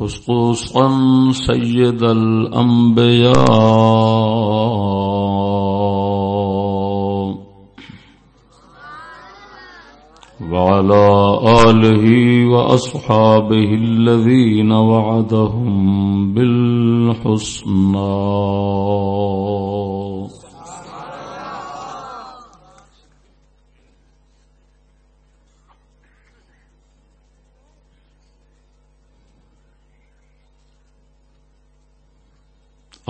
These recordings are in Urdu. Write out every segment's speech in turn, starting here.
خصوصا سيد الأنبياء وعلى آله وأصحابه الذين وعدهم بالحسنى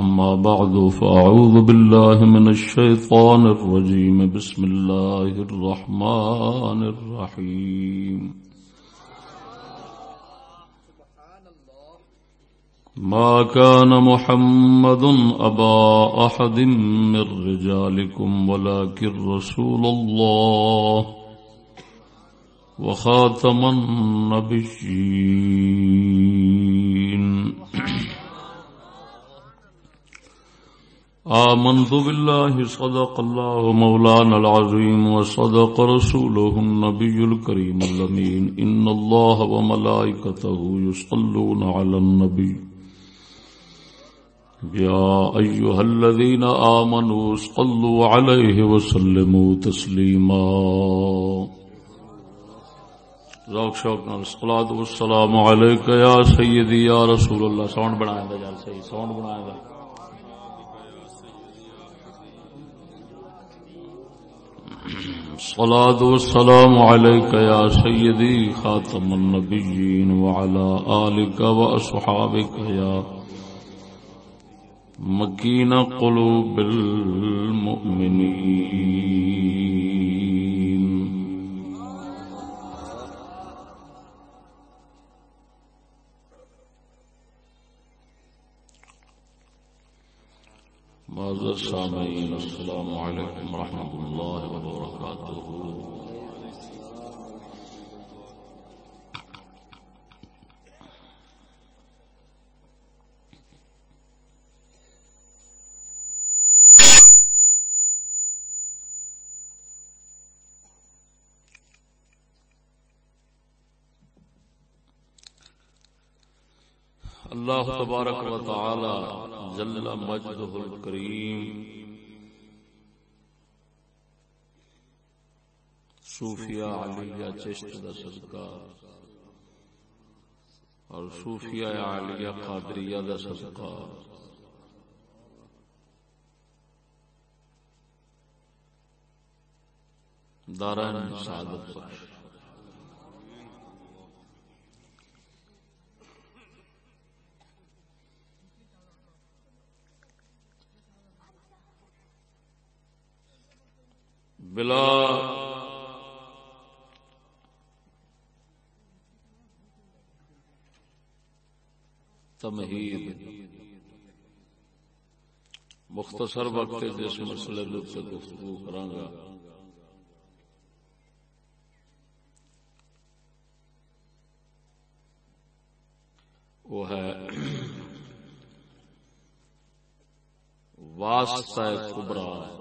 أما بعد، فأعوذ بالله من الشيطان الرجيم. بسم الله الرحمن الرحيم. ما كان محمد أبا أحد من رجالكم، ولكن رسول الله وخاتم النبيين. آمنت بالله صدق الله مولانا العظيم وصدق رسوله النبي الكريم اللمين إن الله وملائكته يصلون على النبي. يا أيها الذين آمنوا صلوا عليه وسلموا تسليما. ذوق شوق نال الصلاة والسلام عليك يا سيدي يا رسول الله. سون بنائے دا جال صحیح سون بنائے دا الصلاة والسلام عليك يا سيدي خاتم النبيين وعلى آلك وأصحابك يا مكين قلوب المؤمنين. معذر سامعين السلام عليكم ورحمة الله وبركاته اللہ تبارک و تعالی جل مجدہ الکریم صوفیہ علیہ چشت دا صدقہ. اور صوفیہ علیہ قادریہ دا صدقہ. دارین سعادت بخش. بلا تمہید۔ مختصر وقت جس مسئلے سے گفتگو کرانگا وہ ہے واسطہ کبرا۔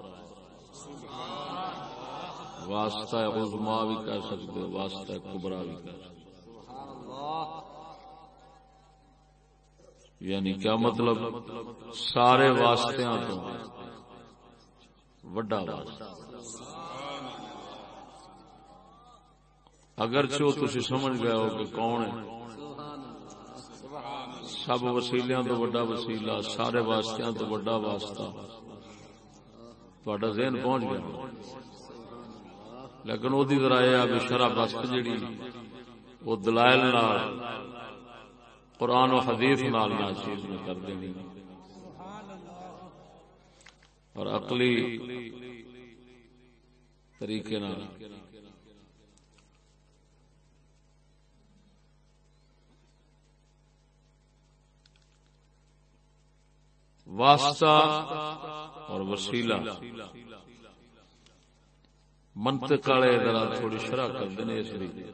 واسطہ عظما بھی کہہ سکتے واسطہ کبرا بھی کہہ سکتے یعنی کیا مطلب؟ سارے واسطے تو۔ وڈا واسطہ۔ اگر چو تھی سمجھ گئے ہو کہ کون ہے۔ سب وسیلیاں تو وڈا وسیلہ، سارے واسطے تو وڈا واسطہ۔ تھوڑا ذہن پہنچ گیا۔ لیکن وہ ذرا یہ شرح بست جیڑی وہ دلائل نال، قرآن و حدیث نال نہ چیز میں کر دینی اور عقلی طریقے واسطہ اور وسیلہ۔ منطق والے ذرا تھوڑی شرح کرتے ہیں اس لیے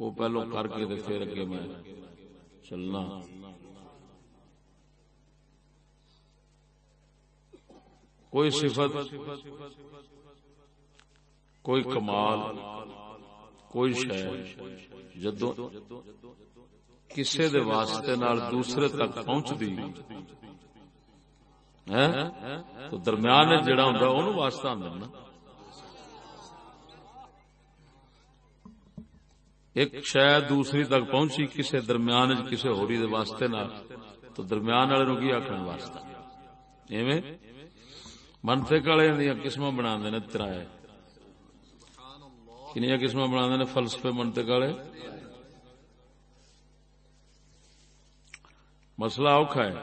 وہ پہلو کر کے پھر اگے میں چلنا۔ کوئی صفت، کوئی کمال، کوئی شہ جدو کسی دے واسطے نال دوسرے تک پہنچ دی تو درمیان جڑا ہوں واسطہ آدھا نا۔ ایک شاید دوسری تک پہنچی کسی درمیان کسی ہوری دے واسطے نہ تو درمیان والے کی آخر واسطہ؟ ایویں؟ منفق والے دیا قسم بنا دینا ترائے۔ کنیا قسم بنا دینا فلسفے منطق والے۔ مسئلہ اوکھا ہے،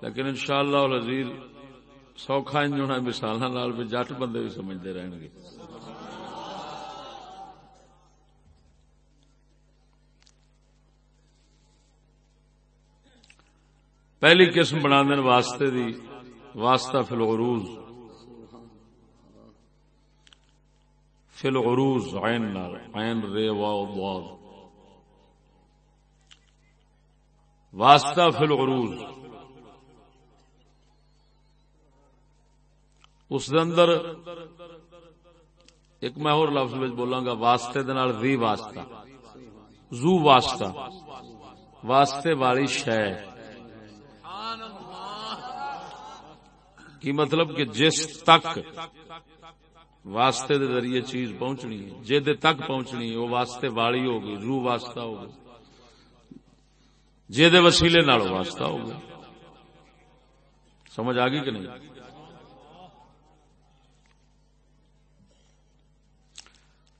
لیکن ان شاء اللہ لذیذ سوکھا انجونا مثال بھی جٹ بندے بھی سمجھتے رہن گے۔ پہلی قسم بنا دین واسطے دی، واسطہ فی الغروز۔ فی الغروز، عین نال، عین رے واو ضاد واسطہ فی الغروز۔ اس دے اندر ایک میں اور لفظ میں بولاں گا، واسطے دے نال وی واسطہ۔ زو واسطہ۔ واسطے والی شے۔ کی مطلب کہ جس تک واسطے دے ذریعے چیز پہنچنی ہے جے دے تک پہنچنی ہے، وہ واسطے والی ہوگی، روح واسطہ ہوگی۔ جے دے وسیلے نال واسطہ ہوگا سمجھ آ گئی کہ نہیں؟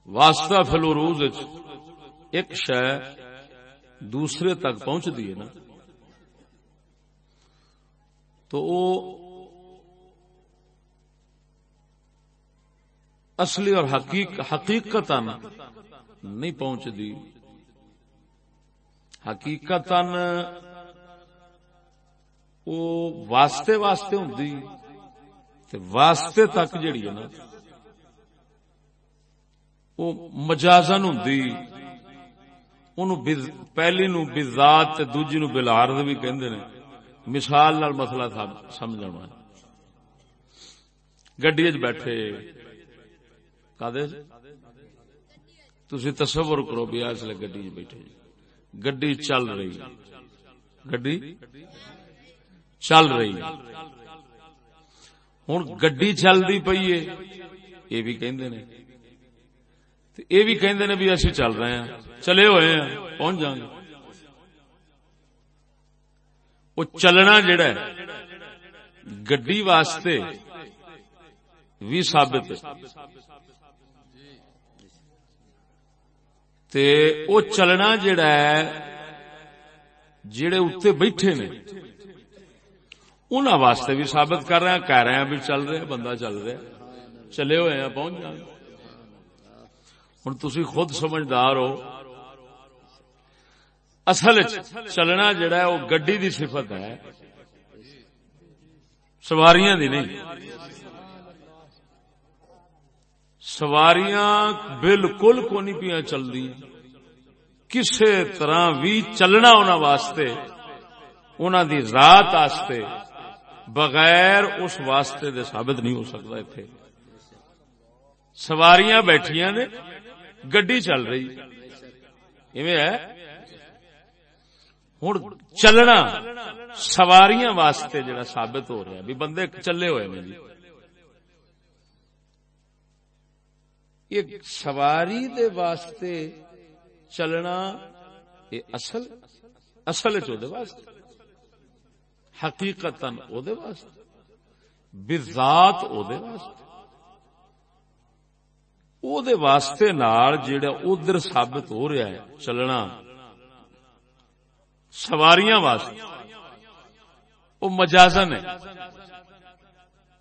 واسطہ فلوروز ایک شہ دوسرے تک پہنچ ہے نا، تو وہ اصلی اور حقیق حقیقت نہیں پہنچتی حقیقت وہ واسطے واسطے ہوں واسطے تک جڑی ہے نا، وہ مجازن ہوں پہلی نو بزاد دوجی نو بلارد بھی کہندے نے۔ مثال نال مسئلہ سمجھنا گڈی چ بیٹھے۔ تسی تصور کرو بھی اس لیے گڈی بیٹھے گڈی چل رہی گڈی چل رہی ہوں گڈی چلتی پی ہے۔ یہ بھی کہندے نے۔ یہ بھی کہندے نے بھی اسی چل رہے ہیں۔ چلے ہوئے ہیں۔ پہنچ جائیں گے۔ وہ چلنا جڑا ہے، گڈی واسطے بھی ثابت تے او چلنا جڑا ہے، جڑے اتنے بیٹھے نے۔ انہوں واسطے بھی ثابت کر رہے ہیں، کہہ رہے ہیں بھی چل رہے بندہ چل رہا چلے ہوئے ہیں، پہنچ جائیں ہوں تھی خود سمجھدار ہو۔ اصل چلنا جڑا ہے وہ گڈی دی صفت ہے۔ سواریاں دی نہیں۔ سواریاں بالکل کو نہیں پیا چلتی کسی طرح بھی چلنا انہوں واسطے انہوں دی ذات آستے بغیر اس واسطے دے ثابت نہیں ہو سکتا اتنے سواریاں بیٹھیاں نے، گڈی چل رہی۔ ہے؟ ہوں چلنا سواریاں واسطے جڑا ثابت ہو رہا بھی بندے چلے ہوئے میں جی۔ یہ سواری دے واسطے چلنا یہ اصل اصل چودے واسطے؟ حقیقت واسطے؟ بذات دے واسطے؟ او دے واسطے نال جڑا ادھر ثابت ہو رہا ہے چلنا، سواریاں واسطے۔ وہ مجازن ہے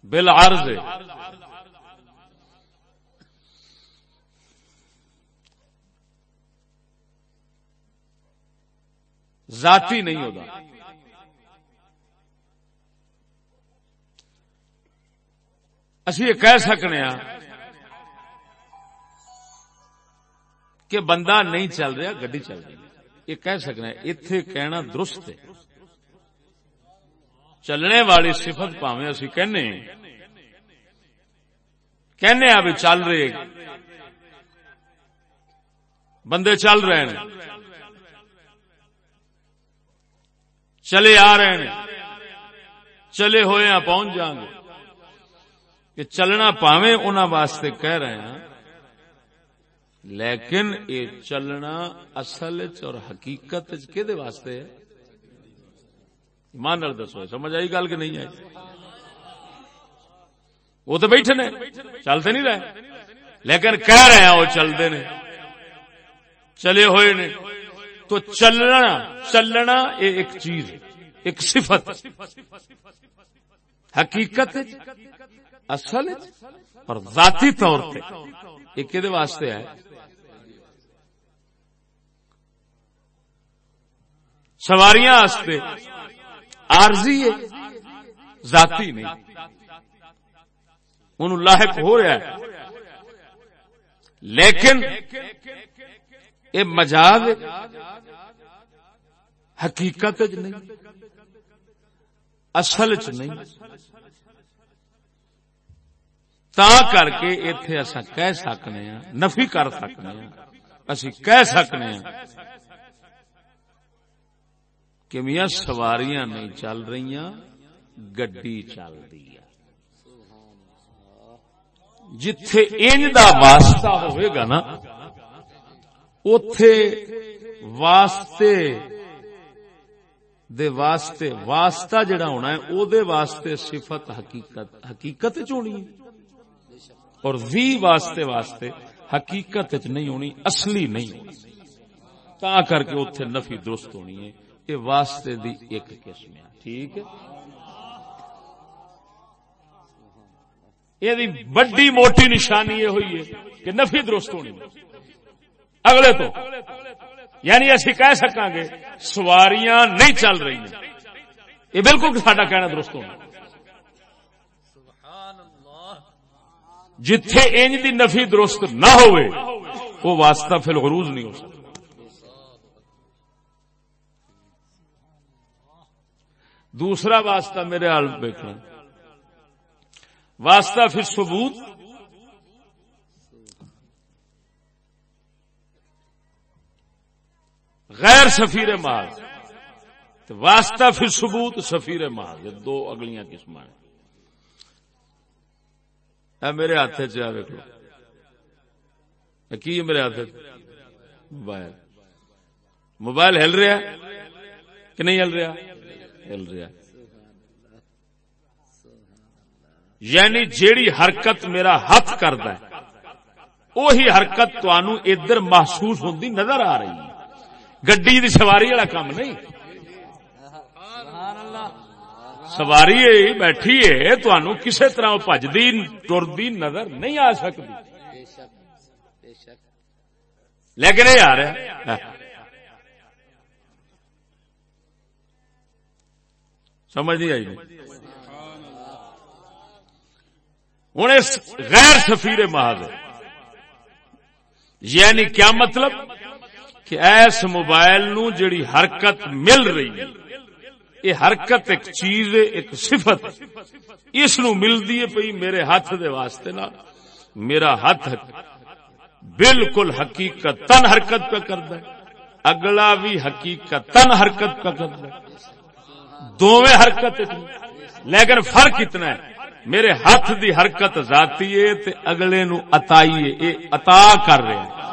بل عرض ہے۔ ذاتی نہیں ہوتا اسی یہ کہہ سکنے ہاں کہ بندہ نہیں چل رہا، گڈی چل رہی یہ کہہ سکنا اتے کہنا درست ہے۔ چلنے والی صفت پاویں اسی کہنے کہنے اب چل رہے۔ بندے چل رہے ہیں۔ چلے آ رہے ہیں۔ چلے ہوئے ہیں، پہنچ جان گے۔ کہ چلنا پاوے انہوں واسطے کہہ رہے ہیں۔ لیکن یہ چلنا اصل اور حقیقت کہ واسطے ہے؟ ایمان دسو، سمجھ آئی گل کہ نہیں آئی؟ وہ تو بیٹھے نے، چلتے نہیں رہے۔ لیکن کہہ رہے ہیں، وہ چلتے نے۔ چلے ہوئے نے۔ تو چلنا چلنا یہ ایک چیز، ایک صفت. حقیقت اصل اور ذاتی طور پہ. یہ کہ واسطے ہے؟ سواریاں عارضی ہے، ذاتی نہیں. ان لاحق ہو رہا ہے. لیکن یہ مجاز حقیقت نہیں، اصل چ نہیں۔ تا کر کے اتے اصا کہہ سکنے ہاں نفی کر سکنے ہاں۔ اسی کہہ سکنے ہاں کہ میاں سواریاں نہیں چل رہی گڈی چل رہی ہے۔ جتھے انج دا واسطہ ہوئے گا نا اتے واسطے، دے واسطے، واسطہ جڑا ہونا ہے، او دے واسطے صفت حقیقت حقیقت چونی ہے۔ اور وی واسطے واسطے حقیقت نہیں ہونی، اصلی نہیں ہونی۔ تا کر کے اتنے نفی درست ہونی ہے۔ یہ واسطے دی ایک قسم ہے، ٹھیک ہے؟ یہ بڑی موٹی نشانی یہ ہوئی ہے کہ نفی درست ہونی اگلے تو۔ یعنی اسی کہہ سکاں گے، سواریاں نہیں چل رہی ہیں۔ یہ بالکل ساڈا کہنا درست ہونا۔ جتھے انج دی نفی درست نہ ہوئے، وہ واسطہ فی الغروز نہیں ہو سکتا۔ دوسرا واسطہ میرے حال دیکھنا واسطہ پھر ثبوت۔ غیر سفیر مال. واسطہ پھر ثبوت سفیر مال. یہ دو اگلیاں قسم ہیں. میرے ہاتھ چیک لو کی میرے ہاتھ موبائل. موبائل ہل رہا کہ نہیں ہل رہا؟ ہل رہا یعنی جیڑی حرکت میرا ہاتھ کرد وہی حرکت ادھر محسوس ہوتی نظر آ رہی ہے۔ گی سواری والا کام نہیں۔ سواری بیٹھی ہے تنوع کسی طرح پجدی، ٹردی نظر نہیں آ سکتی۔ لیکن یہ آ رہا سمجھ نہیں آئی۔ ہوں غیر سفیر محاذ یعنی کیا مطلب؟ کہ ایس موبائل نو جڑی حرکت مل رہی ہے یہ حرکت ایک چیز ایک صفت اس نو ملتی ہے پی میرے ہاتھ دے واسطے نا۔ میرا ہاتھ بالکل حقیقت تن حرکت پہ کرتا ہے۔ اگلا بھی حقیقت تن حرکت پہ کرتا ہے۔ دونوں حرکت لیکن فرق اتنا ہے۔ میرے ہاتھ دی حرکت ذاتی ہے تے اگلے نو اتائی ہے۔ عطا کر رہے ہیں۔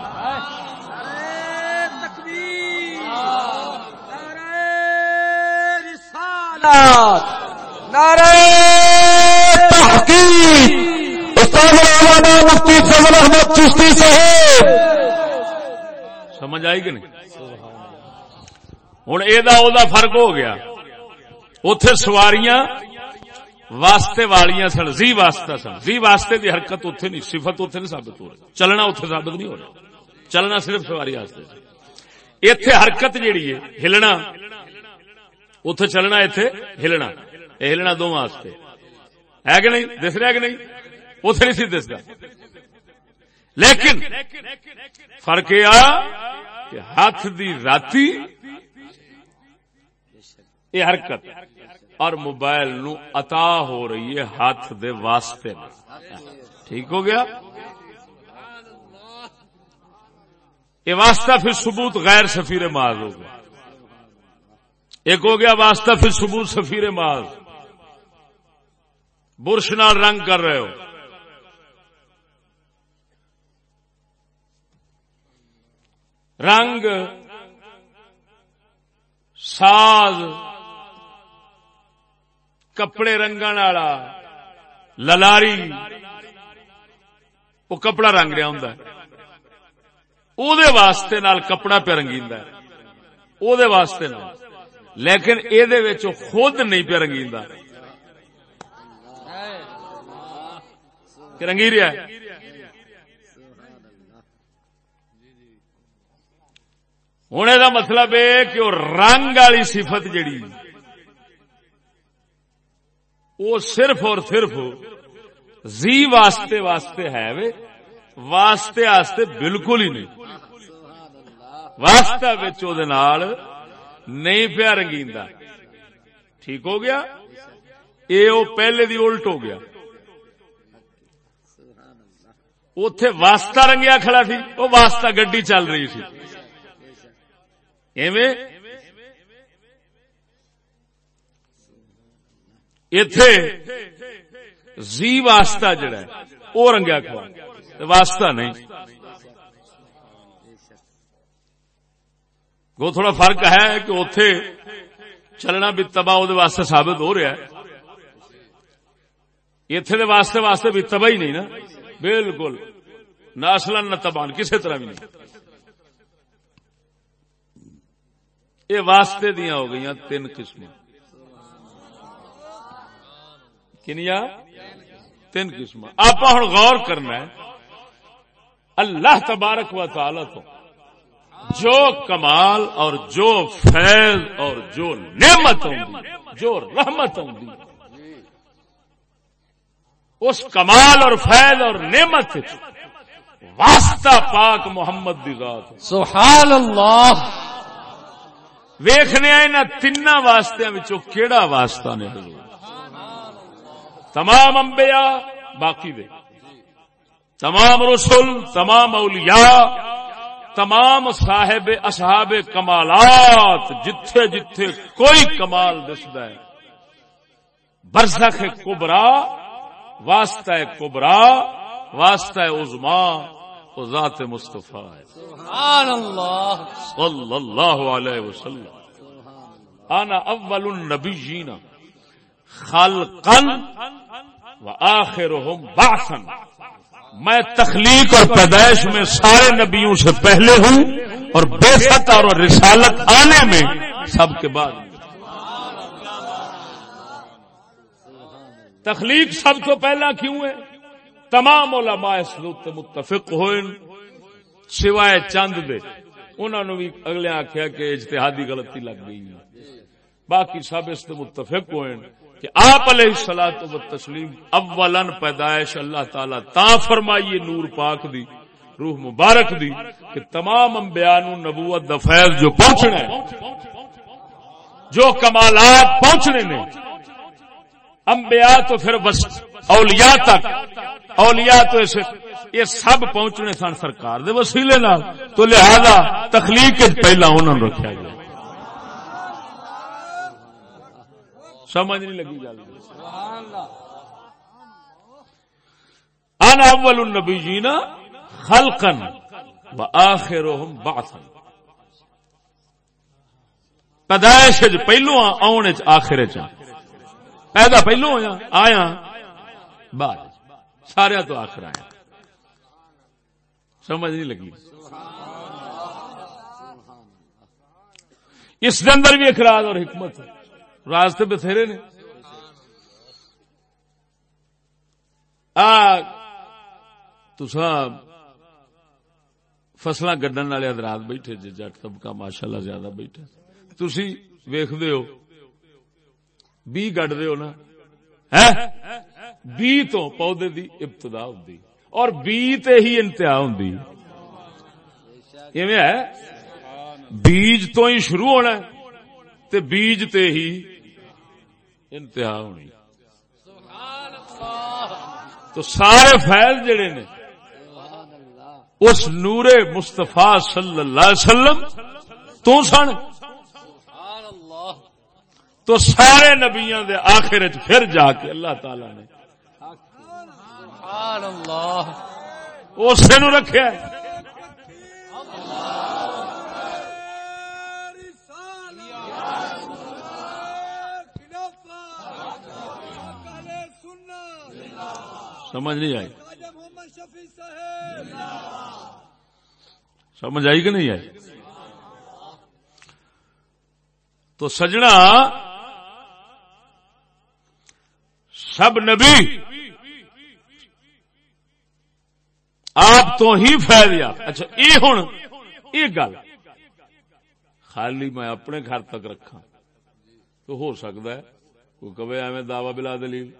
سمجھ آئی کہ نہیں؟ ہوں یہ فرق ہو گیا۔ اتے سواریاں واسطے والیاں سن، زی واسطہ سن۔ زی واسطے دی حرکت اتنے نہیں، صفت اتنے نہیں ثابت ہو رہی۔ چلنا اتنے ثابت نہیں ہو رہا۔ چلنا صرف سواری واسطے۔ اتے حرکت جیڑی ہے، ہلنا اتے چلنا اتے ہلنا۔ ہلنا دونوں واسطے۔ ہے کہ نہیں؟ دس رہا کہ نہیں؟ اتنے نہیں سی دستا لیکن فرق یہ آیا کہ ہاتھ دی راتی یہ حرکت اور موبائل نو عطا ہو رہی ہے ہاتھ دے واسطے۔ ٹھیک ہو گیا؟ یہ واسطہ پھر ثبوت غیر سفیر ماض ہوگا ایک ہو گیا واسطہ، پھر ثبوت سفیر ماض برش نال رنگ کر رہے ہو۔ رنگ، ساز، کپڑے رنگ والا، للاری، وہ کپڑا رنگ رہا ہوں واسطے نال کپڑا پہ رنگی واسطے نال۔ لیکن یہ خود نہیں پہ رنگی رنگی رہا ہوں یہ مطلب ہے کہ وہ رنگ والی صفت جڑی وہ صرف اور صرف زی واسطے واسطے ہے وے، واسطے واسطے بالکل ہی نہیں۔ واسطہ نہیں پیا رنگی ٹھیک ہو گیا؟ یہ پہلے دی الٹ ہو گیا۔ اتے واسطہ رنگیا کھڑا سی وہ واسطہ گڈی چل رہی سی اتے زی واسطہ جڑا ہے وہ رنگیا کھڑا۔ واسطہ نہیں۔ وہ تھوڑا فرق ہے کہ اتے چلنا بھی تباہ واسطے ثابت ہو رہا ہے۔ اتے واسطے واسطے بھی تباہ ہی نہیں نا۔ بالکل۔ نہ اصل نہ تبان کسی طرح بھی نہیں۔ یہ واسطے دیا ہو گئی تین قسم کنیا تین قسم آپ ہوں غور کرنا ہے۔ اللہ تبارک و تعالی تو جو کمال اور جو فیض اور جو نعمت ہوں جو رحمت ہوں اس کمال اور فیض اور نعمت واسطہ پاک محمد دی ذات سبحان اللہ ویخنے ان تین واسطے کیڑا واسطہ نے تمام انبیاء باقی دے۔ تمام رسول تمام اولیاء تمام صاحب اصحاب کمالات جتھے جتھے کوئی کمال دستا ہے۔ برسخ کبرا واسطہ کبرا واسطہ عظما وہ ذات مصطفیٰ ہے۔ سبحان اللہ صلی اللہ علیہ وسلم۔ انا اول النبیین خلقا و آخرهم بعثا۔ میں تخلیق اور پیدائش میں سارے نبیوں سے پہلے ہوں اور بے ست اور رسالت آنے میں سب کے بعد تخلیق سب تو پہلا کیوں ہے؟ تمام علماء سلوت متفق ہوئے، سوائے چند دے۔ انہوں نے بھی اگلے آخیا کہ اجتہادی غلطی لگ گئی۔ باقی سب اس متفق ہوئے۔ کہ آپ علیہ سلاۃ و تسلیم اولن پیدائش اللہ تعالی تا فرمائیے نور پاک دی، روح مبارک دی کہ تمام انبیاء نو نبوت دا فیض جو پہنچنا ہے، جو کمالات پہنچنے نے، انبیاء تو پھر بس اولیاء تک، اولیاء تو اسے یہ سب پہنچنے سن سرکار دے وسیلے نال، تو لہذا تخلیق پہلا انہوں نے رکھا گیا۔ سمجھ نہیں لگی گل ان اول النبیین خلقا واخرهم بعثا۔ پیدائش پہلو آنے آخر چ پیدا پہلو ہویا آیا بعد سارے تو آخر آیا۔ سمجھ نہیں لگی۔ اس کے اندر بھی ایک راز اور حکمت۔ ہے راستے بتھیرے نے۔ تسا فصل گڈن والے حضرات بیٹھے جی جٹ طبقہ ماشاء اللہ زیادہ بیٹھے تھی ویخ ہو۔ بی گڈ ہو نا۔ بی تو پودے دی ابتدا ہوں اور بی تے ہی انتہا ہوں ہے؟ بیج تو ہی شروع ہونا تے بیج تے ہی انتہا ہونی۔ تو سارے فیض جڑے نے، اس نور مستفا صلی اللہ علیہ وسلم تو سن۔ تو سارے نبیاں دے آخر پھر جا کے اللہ تعالی نے اسے نو رکھے سمجھ نہیں آئی۔ سمجھ آئی کہ نہیں آئی؟ تو سجنا سب نبی آپ تو ہی فائدہ اچھا یہ ہوں یہ گل۔ خالی میں اپنے گھر تک رکھا تو ہو سکتا ہے کوئی کبھی ایویں دعوی بلا دلیل۔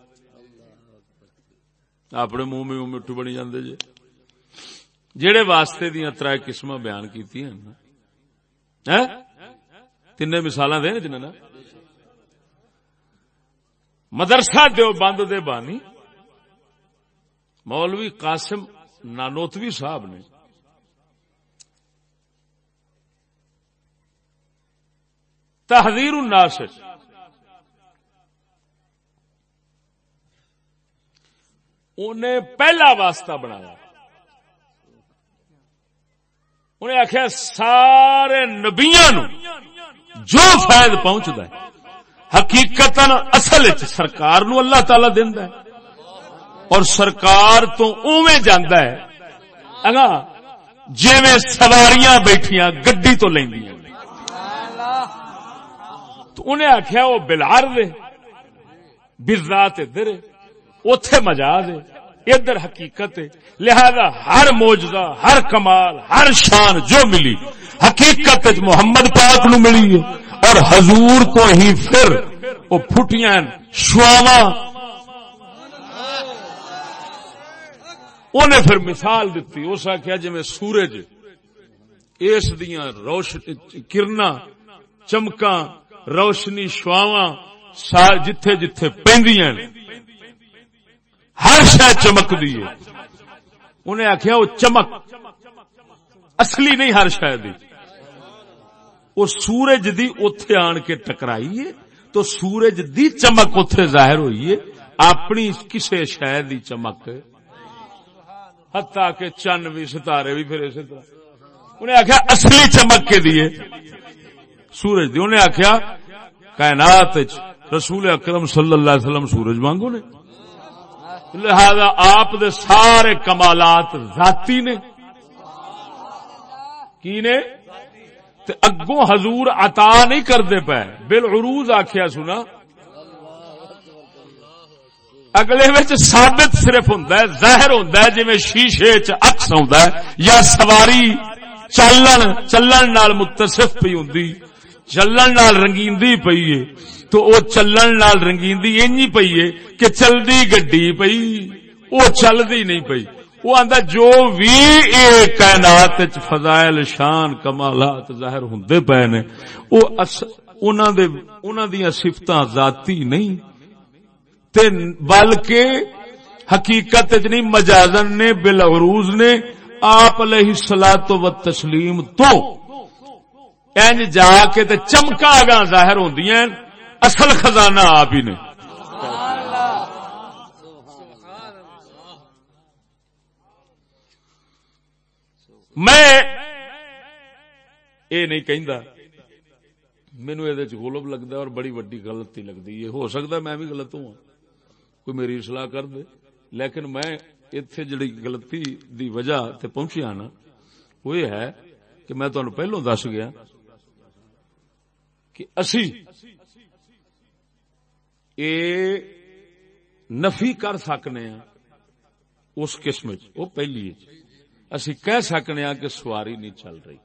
اپنے منہ میں مٹھو بنی جاندے جی۔ جے جہے واسطے دیا تر قسم بیان کی تین مثال دے جنہیں مدرسہ دیو بند دے بانی۔ مولوی قاسم نانوتوی صاحب نے۔ تحریر الناس۔ انہیں پہلا واسطہ بنایا۔ انہیں آخیا سارے نبیا نو جو فائد پہنچتا ہے حقیقت اصل سرکار نو اللہ تعالی ہے۔ اور سرکار تو اوے جانا ہے اگا جی سواریاں بیٹھیاں گڈی تو لیندیاں۔ تو انہیں آخیا وہ بلار دے بزات ادھر اتے مجاز ہے ادھر حقیقت ہے۔ لہذا ہر موجزہ ہر کمال، ہر شان جو ملی، حقیقت محمد پاک نو ملی ہے۔ اور حضور کو ہی پھر وہ پھٹیاں شواوا انہیں پھر مثال دیتی اس آخیا جی میں سورج اس دیا روشنی کرنا، چمکاں، روشنی شواوا جتھے جتھے پہندیاں ہر شہ چمک دی انہیں آخیا وہ چمک۔ اصلی نہیں ہر شہ دی۔ وہ سورج دی اتے آن کے ٹکرائی تو سورج دی چمک اتے ظاہر ہوئی ہے۔ اپنی کسے شہ دی چمک۔ ہتا کہ چند بھی ستارے بھی پھر اسی طرح۔ انہیں آخیا اصلی چمک کے دیے سورج دی۔ انہیں آخیا کائنات رسول اکرم صلی اللہ علیہ وسلم سورج مانگو نے۔ لہذا آپ دے سارے کمالات ذاتی نے۔ کی نے؟ اگوں حضور عطا نہیں کرتے پے۔ بل عروج آخیا سنا۔ اگلے ثابت صرف ہوں ظاہر ہوں جی شیشے چکس ہوں یا سواری چلن چلن نال متصف پی ہوں چلن نال رنگیندی پئی ہے۔ تو او چلن نال رنگیندی اینی پئی ہے کہ چلدی گڈی پئی۔ او چلدی نہیں پئی۔ وہ آندا جو وی اے کائنات وچ فضائل شان کمالات ظاہر ہوندے پئے نے، او انہاں دے، انہاں دیاں صفتاں ذاتی نہیں۔ تے بلکہ حقیقت وچ نہیں، مجازن نے، بالعروض نے آپ علیہ الصلوۃ والتسلیم تو این جا کے تے چمکا گا ظاہر ہوندیاں۔ اصل خزانہ آپ ہی نے۔ میں یہ نہیں کہندا مینو یہ گولب لگتا اور بڑی وڈی غلطی لگتی ہے ہو سکتا میں بھی غلط ہوں، کوئی میری اصلاح کر دے۔ لیکن میں اتنے جڑی غلطی دی وجہ تے پہنچیا ہاں نا، وہ یہ ہے کہ میں تمہیں پہلو دس گیا کہ اسی اے نفی کر سکنے ہیں اس قسم وہ پہلی اسی کہہ سکنے ہاں کہ سواری نہیں چل رہی۔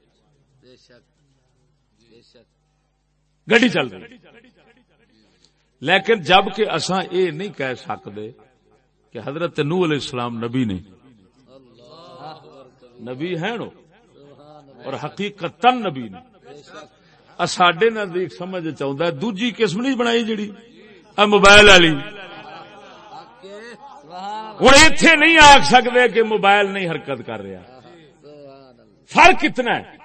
گڈی چل رہی۔ لیکن جبکہ اساں اے نہیں کہہ سکتے کہ حضرت نو علیہ السلام نبی نے۔ نبی ہے نو اور حقیقت نبی نے۔ ساڈے نزدیک سمجھ چاہتا ہے، دوجی قسم نہیں بنائی جڑی۔ موبائل والی۔ ہوں اتے نہیں آخ سکتے کہ موبائل نہیں حرکت کر رہا۔ فرق کتنا ہے۔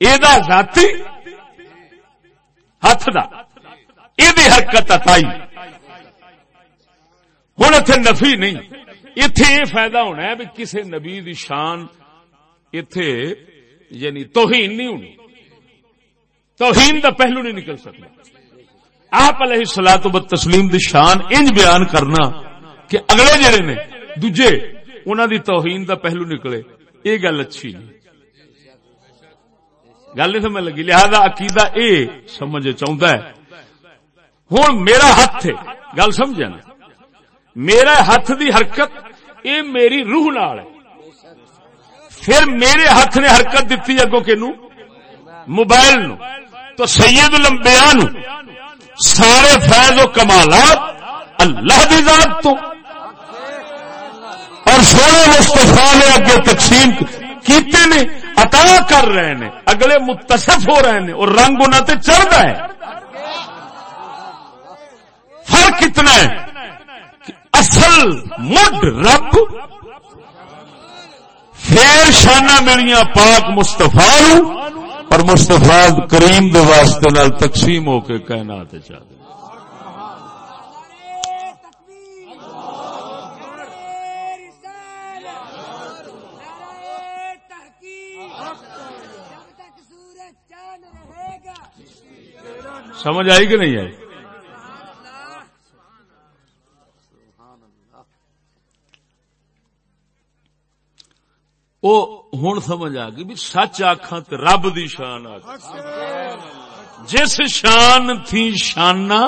یہ ذاتی ہاتھ دا۔ یہ حرکت اتائی ہوں اتنے نفی نہیں۔ اتے یہ فائدہ ہونا ہے بھی کسی نبی دی شان اتے یعنی توہین نہیں ہونی۔ توہین دا پہلو نہیں نکل سکتا آپ علیہ سلا تو تسلیم دی شان انج بیان کرنا کہ اگلے جڑے نے دجے انہوں دی توہین دا پہلو نکلے۔ یہ گل اچھی نہیں گل نہیں سمجھ لگی، لہذا عقیدہ اے سمجھ چاہتا ہے۔ ہوں میرا ہاتھ ہے، گل سمجھا نا؟ میرا ہاتھ دی حرکت، اے میری روح نال ہے۔ پھر میرے ہاتھ نے حرکت دیتی اگو کہ موبائل نو تو سید لمبیا نو سارے فیض و کمالات اللہ دی ذات تو۔ اور سونے مستفا نے اگے تقسیم کیتے نے، عطا کر رہے ہیں اگلے متصف ہو رہے ہیں اور رنگ انہوں تے چڑھ رہا ہے۔ فرق کتنا ہے؟ اصل مڈ رب پھر شانہ میریاں پاک مستفا اور مستفا کریم دے واسطے نال تقسیم ہو کے کہنا چاہتے سمجھ آئی کہ نہیں آئی؟ ہوں سمجھ آ گئی بھی سچ آخا تو رب دی شان آ جس شان تھی شانا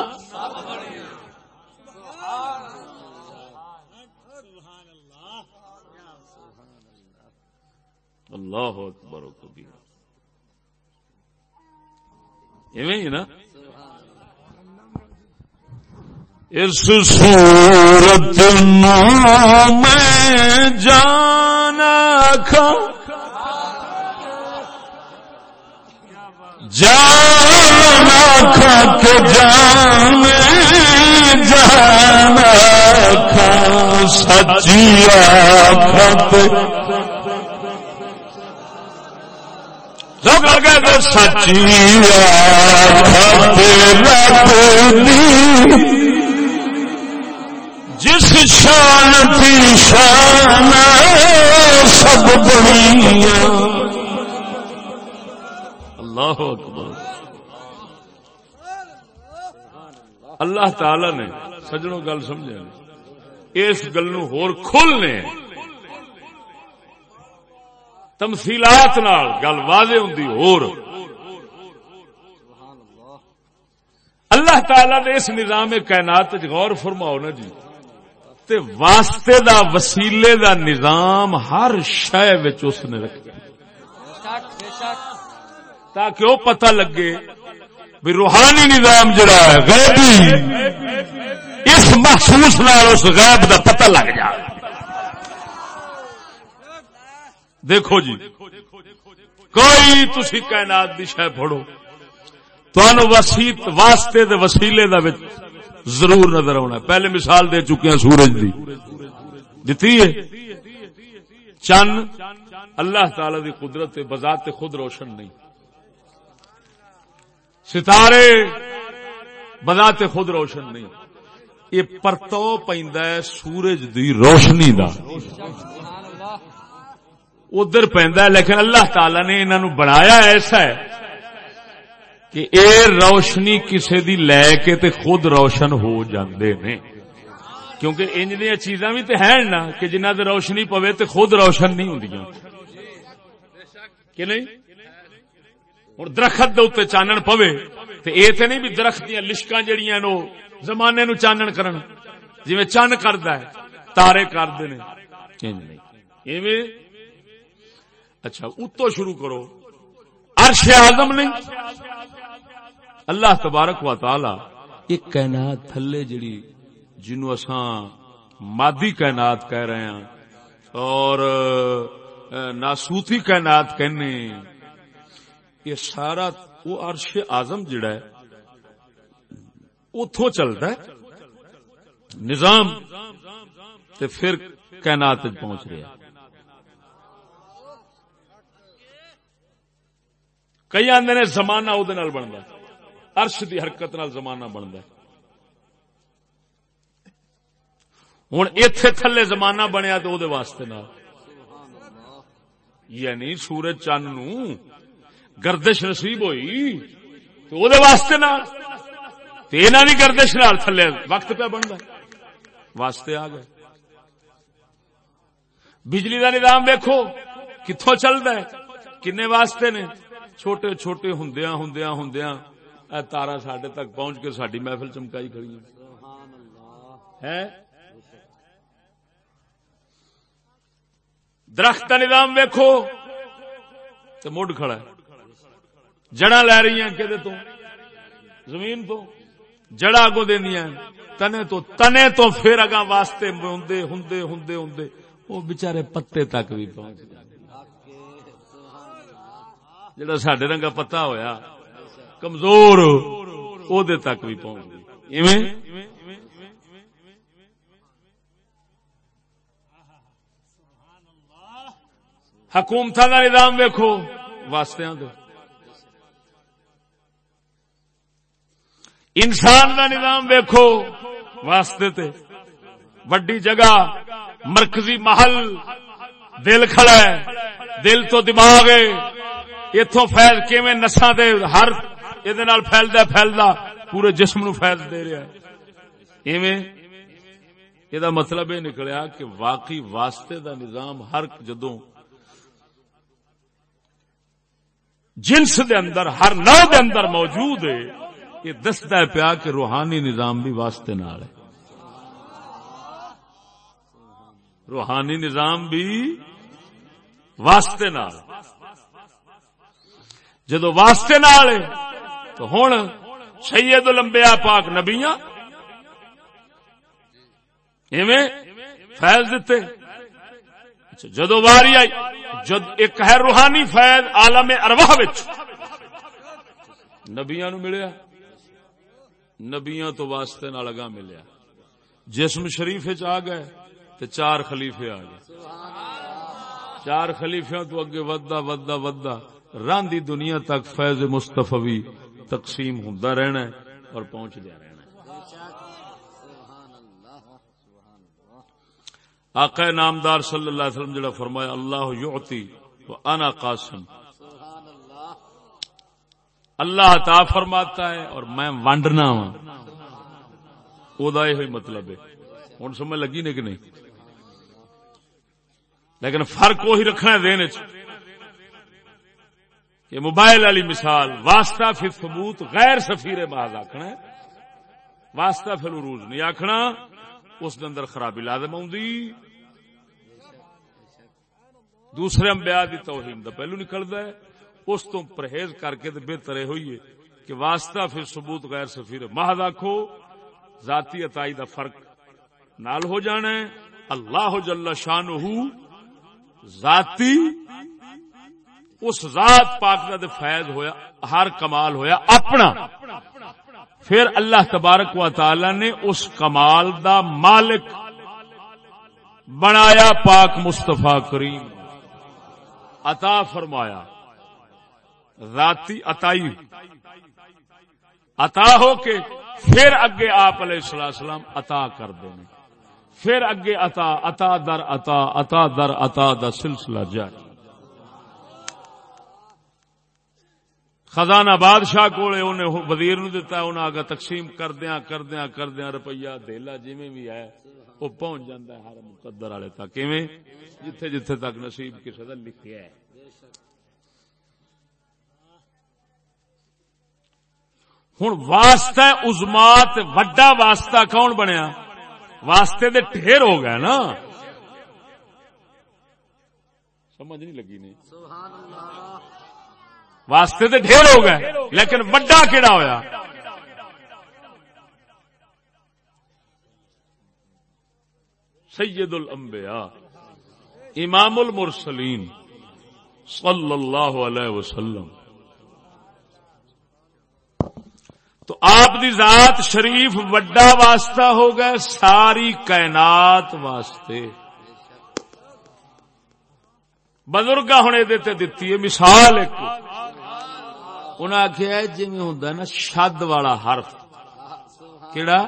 اللہ اکبر و کبیر ایویں ہی نا اس صورت نو میں جانا کھا جانا کھا کے جان جانا کھا سچیا کھت سچیا کھت رب جس شان کی شان سب بڑی اللہ اکبر۔ اللہ تعالی نے سجنوں گل سمجھا اس گل نو ہور کھولنے تمثیلات نال گل واضح ہوں ہور۔ اللہ تعالی نے اس نظام کائنات غور فرماؤ نا جی۔ تے واسطے دا وسیلے دا نظام ہر شہ اس نے رکھا تاکہ وہ پتہ لگے بھی روحانی نظام جڑا ہے، غیبی۔ اس محسوس نال اس غیب دا پتہ لگ جائے۔ دیکھو جی کوئی تسی کائنات دی شہ پڑھو تو واسطے دے وسیلے دا ضرور نظر آنا پہلے مثال دے چکے ہیں سورج دی۔ جتی ہے چند اللہ تعالی دی قدرت بذات خود روشن نہیں۔ ستارے بذات خود روشن نہیں۔ یہ پرتو پیندا ہے سورج دی روشنی دا۔ ادھر پیندا ہے، لیکن اللہ تعالی نے انہوں بنایا ایسا ہے کہ اے روشنی کسے دی لے کے تے خود روشن ہو جاندے نے۔ کیونکہ انج دیا چیزاں بھی تے ہیں نا کہ جنہ دے روشنی پوے تے خود روشن نہیں ہوندیاں کہ نہیں؟ اور درخت دے اوتے چانن پوے، تے اے تے نہیں بھی درخت دیاں لشکاں جڑیاں نو زمانے نو چانن کرن۔ جویں چن کردا ہے، تارے کردے نے۔ انج نہیں ایویں؟ اچھا اتو شروع کرو۔ عرش آزم نہیں اللہ تبارک و تعالی ایک کائنات تھلے جڑی جنو اساں مادی کائنات کہہ رہے ہیں اور ناسوتی کائنات کہنے یہ سارا وہ عرش آزم جڑا ہے اتو چلتا ہے، نظام تے پھر کائنات پہنچ رہا کئی آدھے نے زمانہ وہ بنتا ارش کی حرکت نال زمانہ بنتا ہوں اتے تھلے زمانہ بنیا تو واسطے نال یعنی سورج چند نو گردش نصیب ہوئی، تو وہ واسطے نال بھی گردش نال تھلے، وقت پہ بنتا واسطے آ گئے۔ بجلی کا نظام ویکو کتوں چلتا ہے، کنے واسطے نے؟ چھوٹے چھوٹے ہندیا ہندیا ہندیا تارا سڈے تک پہنچ کے ساری محفل چمکائی کھڑی ہے؟ درخت کا نظام ویکو تو مڈ کھڑا ہے۔ جڑا لے رہی ہیں کہ تو زمین تو جڑا اگو دیا تنے تو تنے تو پھر اگا واسطے ہوں ہوں ہوں ہوں وہ بچارے پتے تک بھی پہنچ جڑا سڈے رنگا پتا ہویا کمزور او دے تک بھی پہنچ گئی حکومت کا نظام ویکو واسطے انسان کا نظام ویکو واسطے تے۔ وڈی جگہ، مرکزی محل، دل کھڑا ہے۔ دل تو دماغ اتو فیض کیویں نسا دے ہر یہ پھیلدا پھیلدا پورے جسم نو فیض دے رہا ہے۔ ایویں مطلب یہ نکلیا کہ واقعی واسطے دا نظام ہر جدوں جنس دے اندر، ہر نو دے اندر موجود ہے۔ یہ دستا ہے پیا کہ روحانی نظام بھی واسطے نال ہے۔ روحانی نظام بھی واسطے نال۔ جدو واسطے نال تو ہوں سید لمبیا پاک نبیاں ایویں فیض دیتے اچھا، جدو واری آئی، جد ایک ہے روحانی فیض عالم ارواہ نبیا نو ملیا۔ نبیاں تو واسطے نال اگاں ملیا۔ جسم شریف آ گئے تے چار خلیفے آ گئے۔ چار خلیفیا تو اگے ودا ودا ودا راندی دنیا تک فیض مستفی تقسیم ہوں رہنا ہے اور پہنچ دیا رہنا آقا نامدار صلی اللہ علیہ وسلم جڑا فرمایا، اللہ یعطی و انا قاسم۔ اللہ عطا فرماتا ہے اور میں ونڈنا ہوں۔ او دا یہ مطلب ہے۔ ہوں سمجھ لگی نہیں کہ نہیں؟ لیکن فرق وہی رکھنا ہے دین کہ موبائل والی مثال، واسطہ پھر ثبوت غیر سفیر محض آخنا ہے۔ واسطہ پھر عروج نہیں آخنا اس کے اندر خرابی لازم آؤں دوسرے امبیا کی توہین دا پہلو نکلتا ہے۔ اس تو پرہیز کر کے بہتر یہ ہوئی ہے کہ واسطہ پھر ثبوت غیر سفیر محض آخو ذاتی اتائی دا فرق نال ہو جانا ہے۔ اللہ جل شان ذاتی، اس ذات پاک کا فیض ہویا، ہر کمال ہویا اپنا۔ پھر اللہ تبارک و تعالی نے اس کمال دا مالک بنایا پاک مستفا کریم۔ عطا فرمایا۔ ذاتی عطائی۔ عطا ہو کے پھر اگے آپ علیہ السلام عطا کر دیں۔ پھر اگے عطا عطا در عطا عطا در عطا دا سلسلہ جاری۔ خزانہ بادشاہ کو وزیر نو دتا انہیں آگا تقسیم کردیا کردیا کردیا روپیہ دہلا جی بھی ہے، وہ پہنچ جاتا ہے ہر مقدر والے تک جتھے جتھے تک نصیب کسی کا لکھا ہے۔ ہوں واسطہ ازمات وڈا واسطہ کون بنیا؟ واسطے دے ٹھیر ہو گئے نا۔ سمجھ نہیں لگی نہیں۔ واسطے تو ڈھیر ہو گئے لیکن وڈا کہڑا ہویا؟ سید الانبیاء امام المرسلین صلی اللہ علیہ وسلم۔ تو آپ دی ذات شریف وڈا واسطہ ہو گئے، ساری کائنات واسطے۔ بزرگ ہوں یہ دتی ہے، مثال ایک۔ انہیں آخیا جی ہوں نا، شد والا حرف۔ کیڑا؟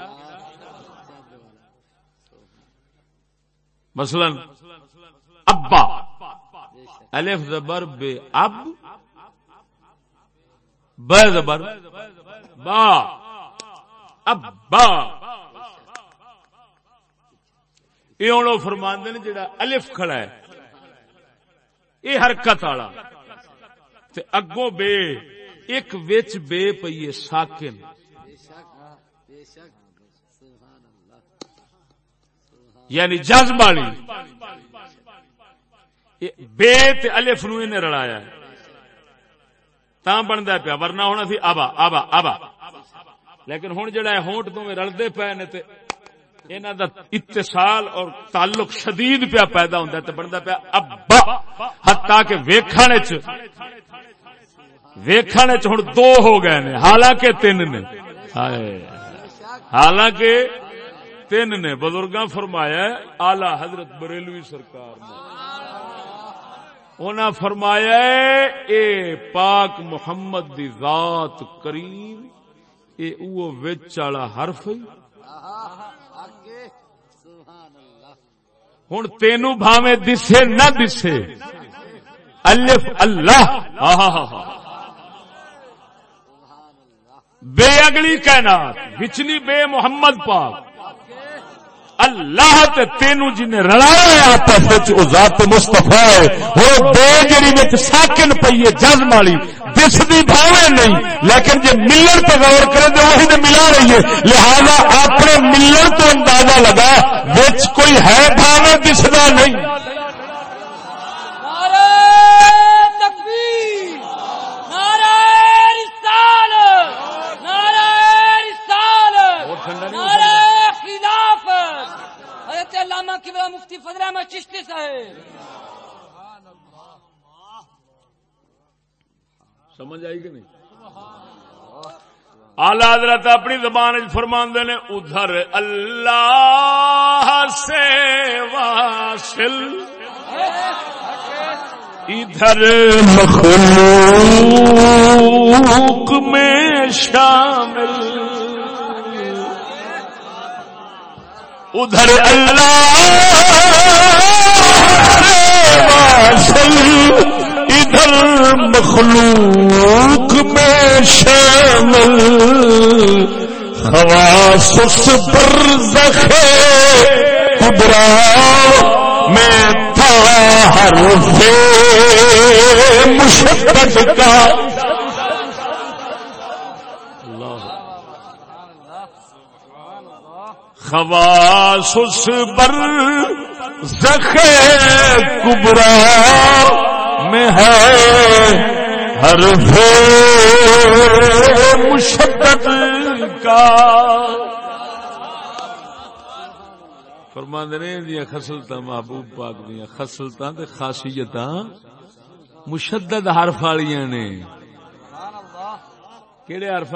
مثلا، ابا۔ الف زبر بے اب۔ ب زبر با ابا یہ ہوں فرماند نے جڑا الف کھڑا ہے۔ یہ حرکت والا۔ اگوں بے، ایک وچ بے پیے ساکن۔ یعنی جذب والی۔ بے تے الف نو نے رلایا تا بنتا پیا ورنہ ہونا سی آبا آبا آبا لیکن ہوں جڑا ہونٹ تو رلتے پے نے دا اتصال اور تعلق شدید پیا پیدا ہوتا ہے بنتا پیا ابا ہتا کہ ویکھنے ویکھنے ہوں دو ہو گئے نے حالانکہ تین نے حالانکہ تین نے بزرگاں فرمایا آلہ حضرت بریلوی سرکار نے انہاں فرمایا اے پاک محمد دی ذات کریم، اے او وچ والا حرف ہے۔ ہن تینو بھاویں دسے نہ دسے۔ الف، اللہ۔ ہاں ہاں بے اگلی کائنات، وچلی بے محمد پاک۔ اللہ تے تینو جن رلایا آپس وچ، او ذات مصطفی ہے۔ او دے جڑی وچ ساکن پئی ہے جزم والی دسدی بھاوے نہیں، لیکن جے ملن تے غور کرے تے وہی تے ملا رہی ہے۔ لہذا اپنے ملن تو اندازہ لگا، وچ کوئی ہے بھاوے دسدا نہیں۔ مفتی فضل احمد چشتی صاحب۔ سمجھ آئی کہ نہیں؟ آلہ حضرت اپنی زبان فرماندے نے، ادھر اللہ سے واصل، ادھر مخلوق میں شامل۔ ادھر اللہ ادھر مخلوق میں شامل خواص پر زخے کبرا میں تھا ہر مشقت کا۔ خواس اس بر زخ کبرا میں ہے ہر مشدت کا۔ فرماند نے دیا خسلتا محبوب پاک دیا خسلتا خاصیت مشدد حرف نے۔ کہڑے حرف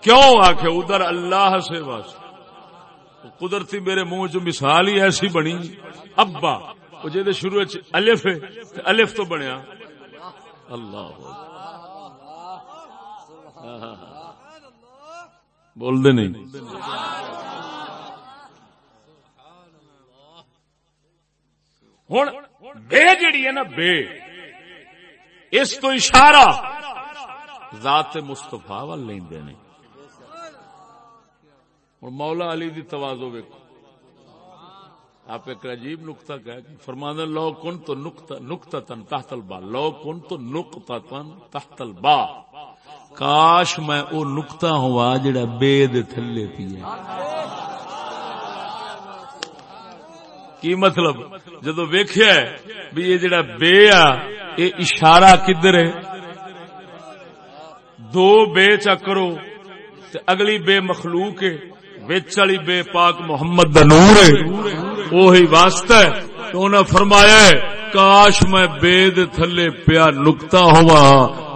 کیوں آخ ادھر اللہ سے بس قدرتی میرے منہ چ مثال ہی ایسی بنی، ابا جی شروع الف الف تو بنیا۔ اللہ۔ بول دے نہیں۔ ہوں بے جڑی ہے نا، بے۔ اس تو اشارہ ذات مستفا وال لے اور مولا علی دی توازو ویکو آپ ایک عجیب نقطہ کہ فرمانا لو کن تو نقطہ تن تحت البا لو کن تو نقطہ تن تحت البا کاش میں او نقطہ ہوا جڑا بے دے تھلے پی کی مطلب؟ جدو ویخیا بھی یہ جڑا بے آ، یہ اشارہ کدھر ہے؟ دو بے چکرو اگلی بے مخلوق ہے۔ بچ والی بے پاک محمد دا نور ہے۔ وہی واسطہ ہے تو انہیں فرمایا ہے، کاش میں بے تھلے پیا نکتا ہوا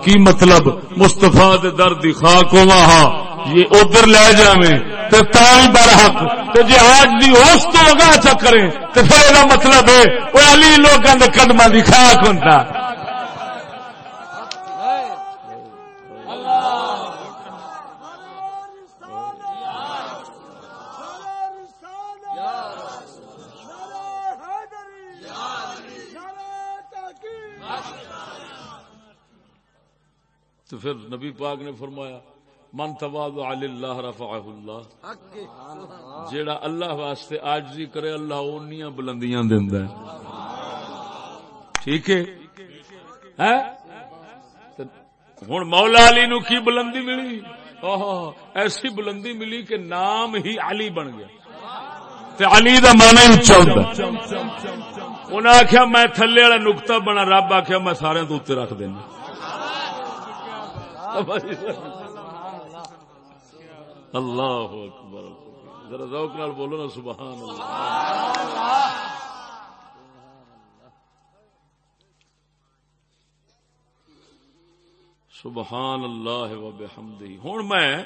کی مطلب؟ مستفا درد خاک ہوا یہ ادھر لے جائیں تو تھی برحق۔ تو جی آج بھی اس تو اگاہ چکرے تو پھر یہ مطلب ہے وہ علی لوگوں کے قدم کی خاک ہوتا تو پھر نبی پاک نے فرمایا، من تواض علی اللہ رفعہ اللہ. جیڑا اللہ واسطے آجزی کرے، اللہ اونیاں بلندیاں دیندا ہے۔ ٹھیک ہے؟ ہوں مولا علی نو کی بلندی ملی؟ ایسی بلندی ملی کہ نام ہی علی بن گیا۔ تے علی دا مانا ہی اچا انہیں آخیا میں تھلے والا نکتا بنا، رب آخیا میں سارے تو اتنے رکھ دینا۔ اللہ. اکبر. ذرا ذوق نال بولو نا، سبحان اللہ. سبحان اللہ و بحمدہ. ہوں میں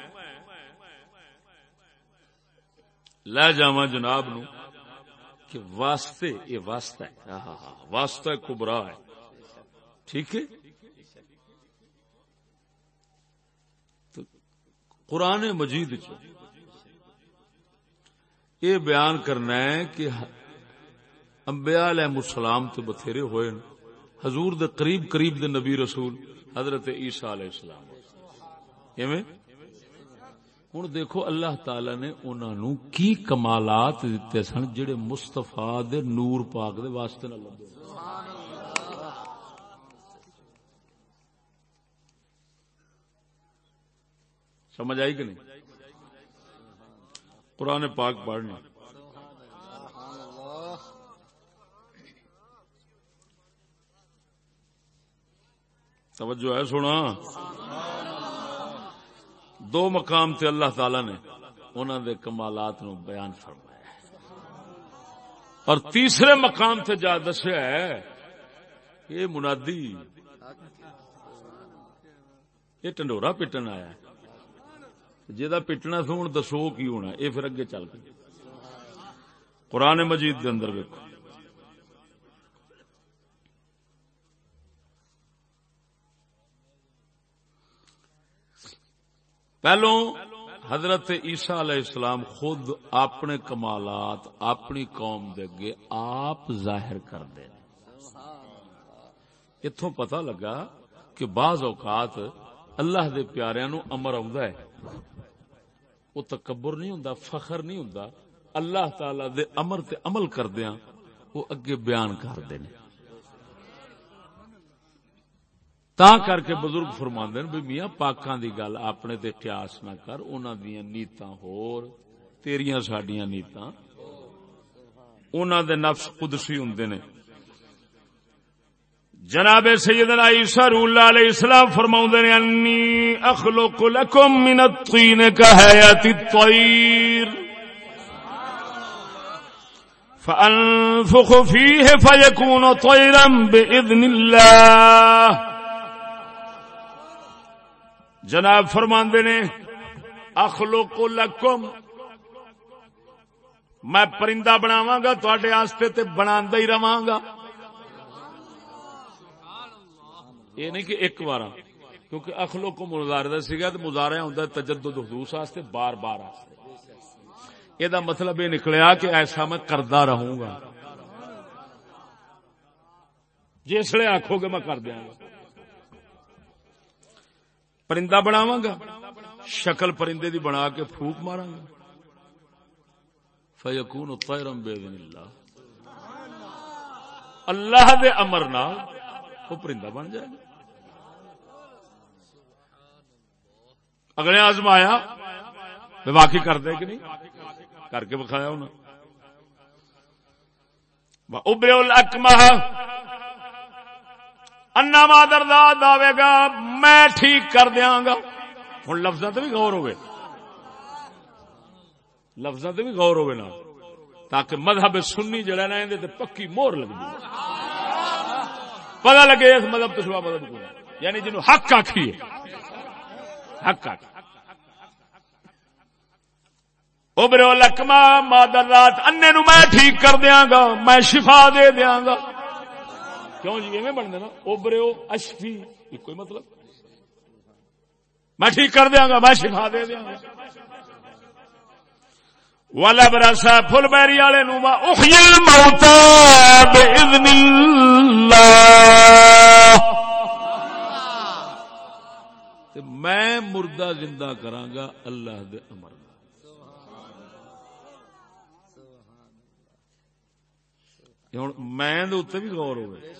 لے جاوا جناب نو کہ واسطے، یہ واسطہ ہے. واسطہ کبرا ہے. ٹھیک ہے؟ قرآن مجید یہ بیان کرنا ہے کہ انبیاء علیہ السلام تو بتھیرے ہوئے حضور دے قریب قریب دے نبی رسول حضرت عیسیٰ علیہ السلام۔ ہوں دیکھو اللہ تعالی نے انہوں کی کمالات دیتے سن جڑے مستفا دے نور پاک دے واسطے نہ لگے سمجھ آئی کہ نہیں؟ قرآن پاک پڑھنا توجہ ہے سونا۔ دو مقام تے اللہ تعالی نے انہوں دے کمالات نو بیان فرمایا اور تیسرے مقام تے جا دسیا ہے، یہ منادی۔ یہ ٹنڈورا پٹن آیا ہے۔ جا پٹنا سو ہوں دسو کی ہونا یہ پھر اگے چل گئی قرآن مجید کے اندر ویکو پہلو حضرت عیسیٰ علیہ السلام خود اپنے کمالات اپنی قوم دے اگے آپ ظاہر کر دے۔ اتوں پتہ لگا کہ بعض اوقات اللہ دے پیاروں نو امر ہے۔ وہ تکبر نہیں ہوں فخر نہیں ہوں اللہ تعالی دے امر تے عمل کردیا وہ اگے بیان کرتے تا کر کے بزرگ فرما بھی میاں پاکاں دی گل اپنے تے قیاس نہ کر، انہاں دیاں نیتاں ہور، تیریاں ساڈیاں نیتاں۔ انہاں دے نفس قدسی ہوندے نے۔ جناب سیدنا عیسیٰ اللہ علیہ السلام فرماؤں نے، انی اخلق لکم من الطین کا حیات الطیر. فانفخ فیہ فیکون طیرا بإذن اللہ۔ جناب فرمان نے، اخلق لکم میں پرندہ بناواں گا، تواڈے واسطے تے بناندا ہی رواں گا۔ یہ نہیں کہ ایک بار کیونکہ اخلو کو مظاہرہ سیگا تو مظاہرہ ہوں تجدد حدوث واسطے، بار بار یہ مطلب یہ نکلیا کہ ایسا میں کردا رہوں گا۔ جسے آخو گے میں کر دیا گا۔ پرندہ بناوا گا۔ شکل پرندے دی بنا کے پھوک مارا گا۔ فیقون طیرم بے اللہ۔ اللہ دے امر نال وہ پرندہ بن جائے گا۔ اگلے آزمایا واقعی کر دے کہ نہیں؟ کر کے بکھایا انہیں ابرے اکمہ انا مادر داد آئے گا، میں ٹھیک کر دیا گا۔ ہوں لفظ بھی غور ہوئے۔ لفظ بھی غور ہوئے نا۔ تاکہ مذہب سنی جڑا نا اندر پکی مور لگ جائے۔ پتا لگے اس مذہب تو سوا مذہب کو یعنی جنوب حق آخیے حق ابرو لکما مادر رات انے نو میں ٹھیک کر دیا گا، میں شفا دے دیا گا۔ کیوں جی ایویں بن دینا ابرو اشفی کوئی مطلب؟ میں ٹھیک کر دیا گا، میں شفا دے دیا گا۔ والا براسا فل بیری والے نو اخیل موتا باذن اللہ۔ تے میں مردہ زندہ کراں اللہ دے امر ہوں میں بھی غور ہوئے۔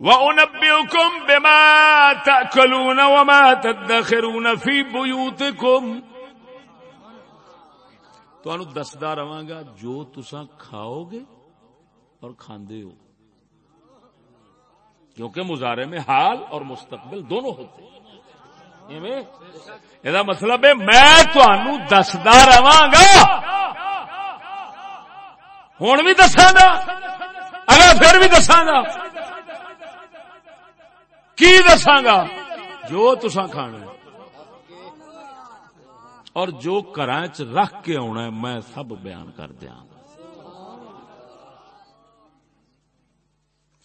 وَأُنَبِّئُكُمْ بِمَا تَأْكَلُونَ وَمَا تَدَّخِرُونَ فِي بُيُوتِكُمْ۔ تو انو دسدا رہاں گا جو تساں کھاؤ گے اور کھاندے ہو۔ کیونکہ مظاہرے میں حال اور مستقبل دونوں ہوتے ہیں۔ یہ مطلب ہے، میں تنوع دسدا رہا گا۔ ہوں بھی دساگا اگر پھر بھی دساگا کی دساگا جو تسا کھانا اور جو چ رکھ کے آنا میں سب بیان کر دیا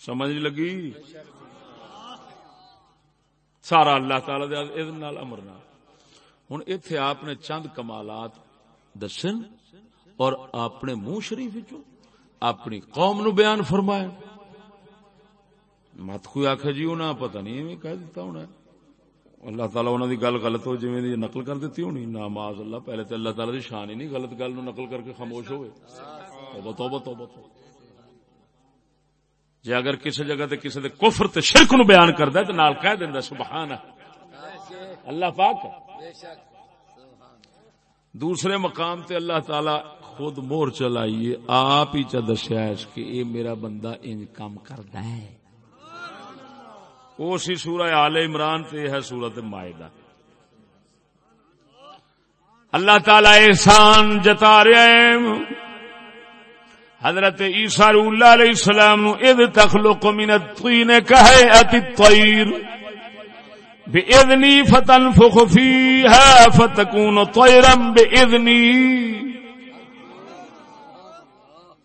سمجھ لگی؟ سارا اللہ تعالی امرنا ہوں اتے آپ نے چند کمالات دسن اور اپنے منہ شریف اپنی قوم نو بیان فرمایا مت کوئی آخ جی انہیں پتہ نہیں کہہ دیتا ہونا اللہ تعالیٰ انہوں دی گل غلط ہو جی نقل کر دیتی ہونی۔ ناماز اللہ، پہلے تو اللہ تعالیٰ دی شان ہی نہیں، غلط گل نو نقل کر کے خاموش ہوئے۔ توبہ توبہ توبہ۔ جی اگر کسی جگہ تے کسی دے کفر تے شرک نو بیان کردا ہے تے نال کہہ دیندا سبحان اللہ۔ پاک دوسرے مقام تے اللہ تعالی خود مور چلائیے آپ ہی چا دسیا اس کہ اے میرا بندہ انج کام کردا ہے۔ اسی سورہ آل عمران تے ہے سورت معاہدہ اللہ تعالی احسان جتا رہا ہے حضرت عیسیٰ اللہ علیہ السلام نو اذ تخلق من الطین کہے اتی الطیر بِإِذْنِي فَتَنْفُخُ فِيهَا فَتَكُونُ طَيْرًا بِإِذْنِي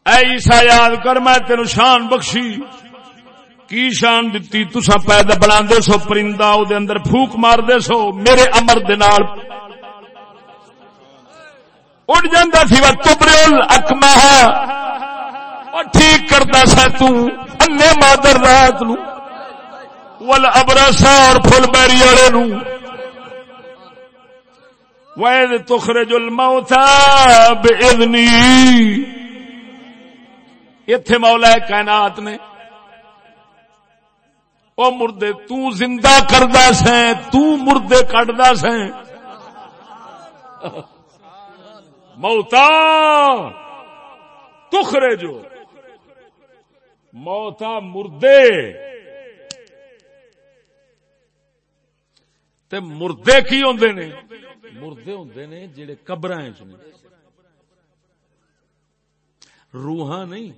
اے عیسیٰ یاد کر، میں تینو شان بخشی۔ کی شان دتی؟ تسا پیدا بنا دے سو، پرندہ او دے اندر پھوک مار دے سو، میرے امر دے نال۔ اٹھ جاندا سی، وا تبرل اکما اور ٹھیک کردا سا تو مادر رات نو۔ ول ابرسا اور پھل بیری والے نو۔ وَإِذْ تُخْرِجُ الْمَوْتَى بِإِذْنِي اتھے مولا کائنات نے۔ او مردے، تو زندہ کردا سیں تو مردے کٹدا سیں موتا تخرے جو موتا مردے۔ تے مردے کی ہوندے نے؟ مردے ہوندے نے جڑے قبراں وچ روحاں نہیں،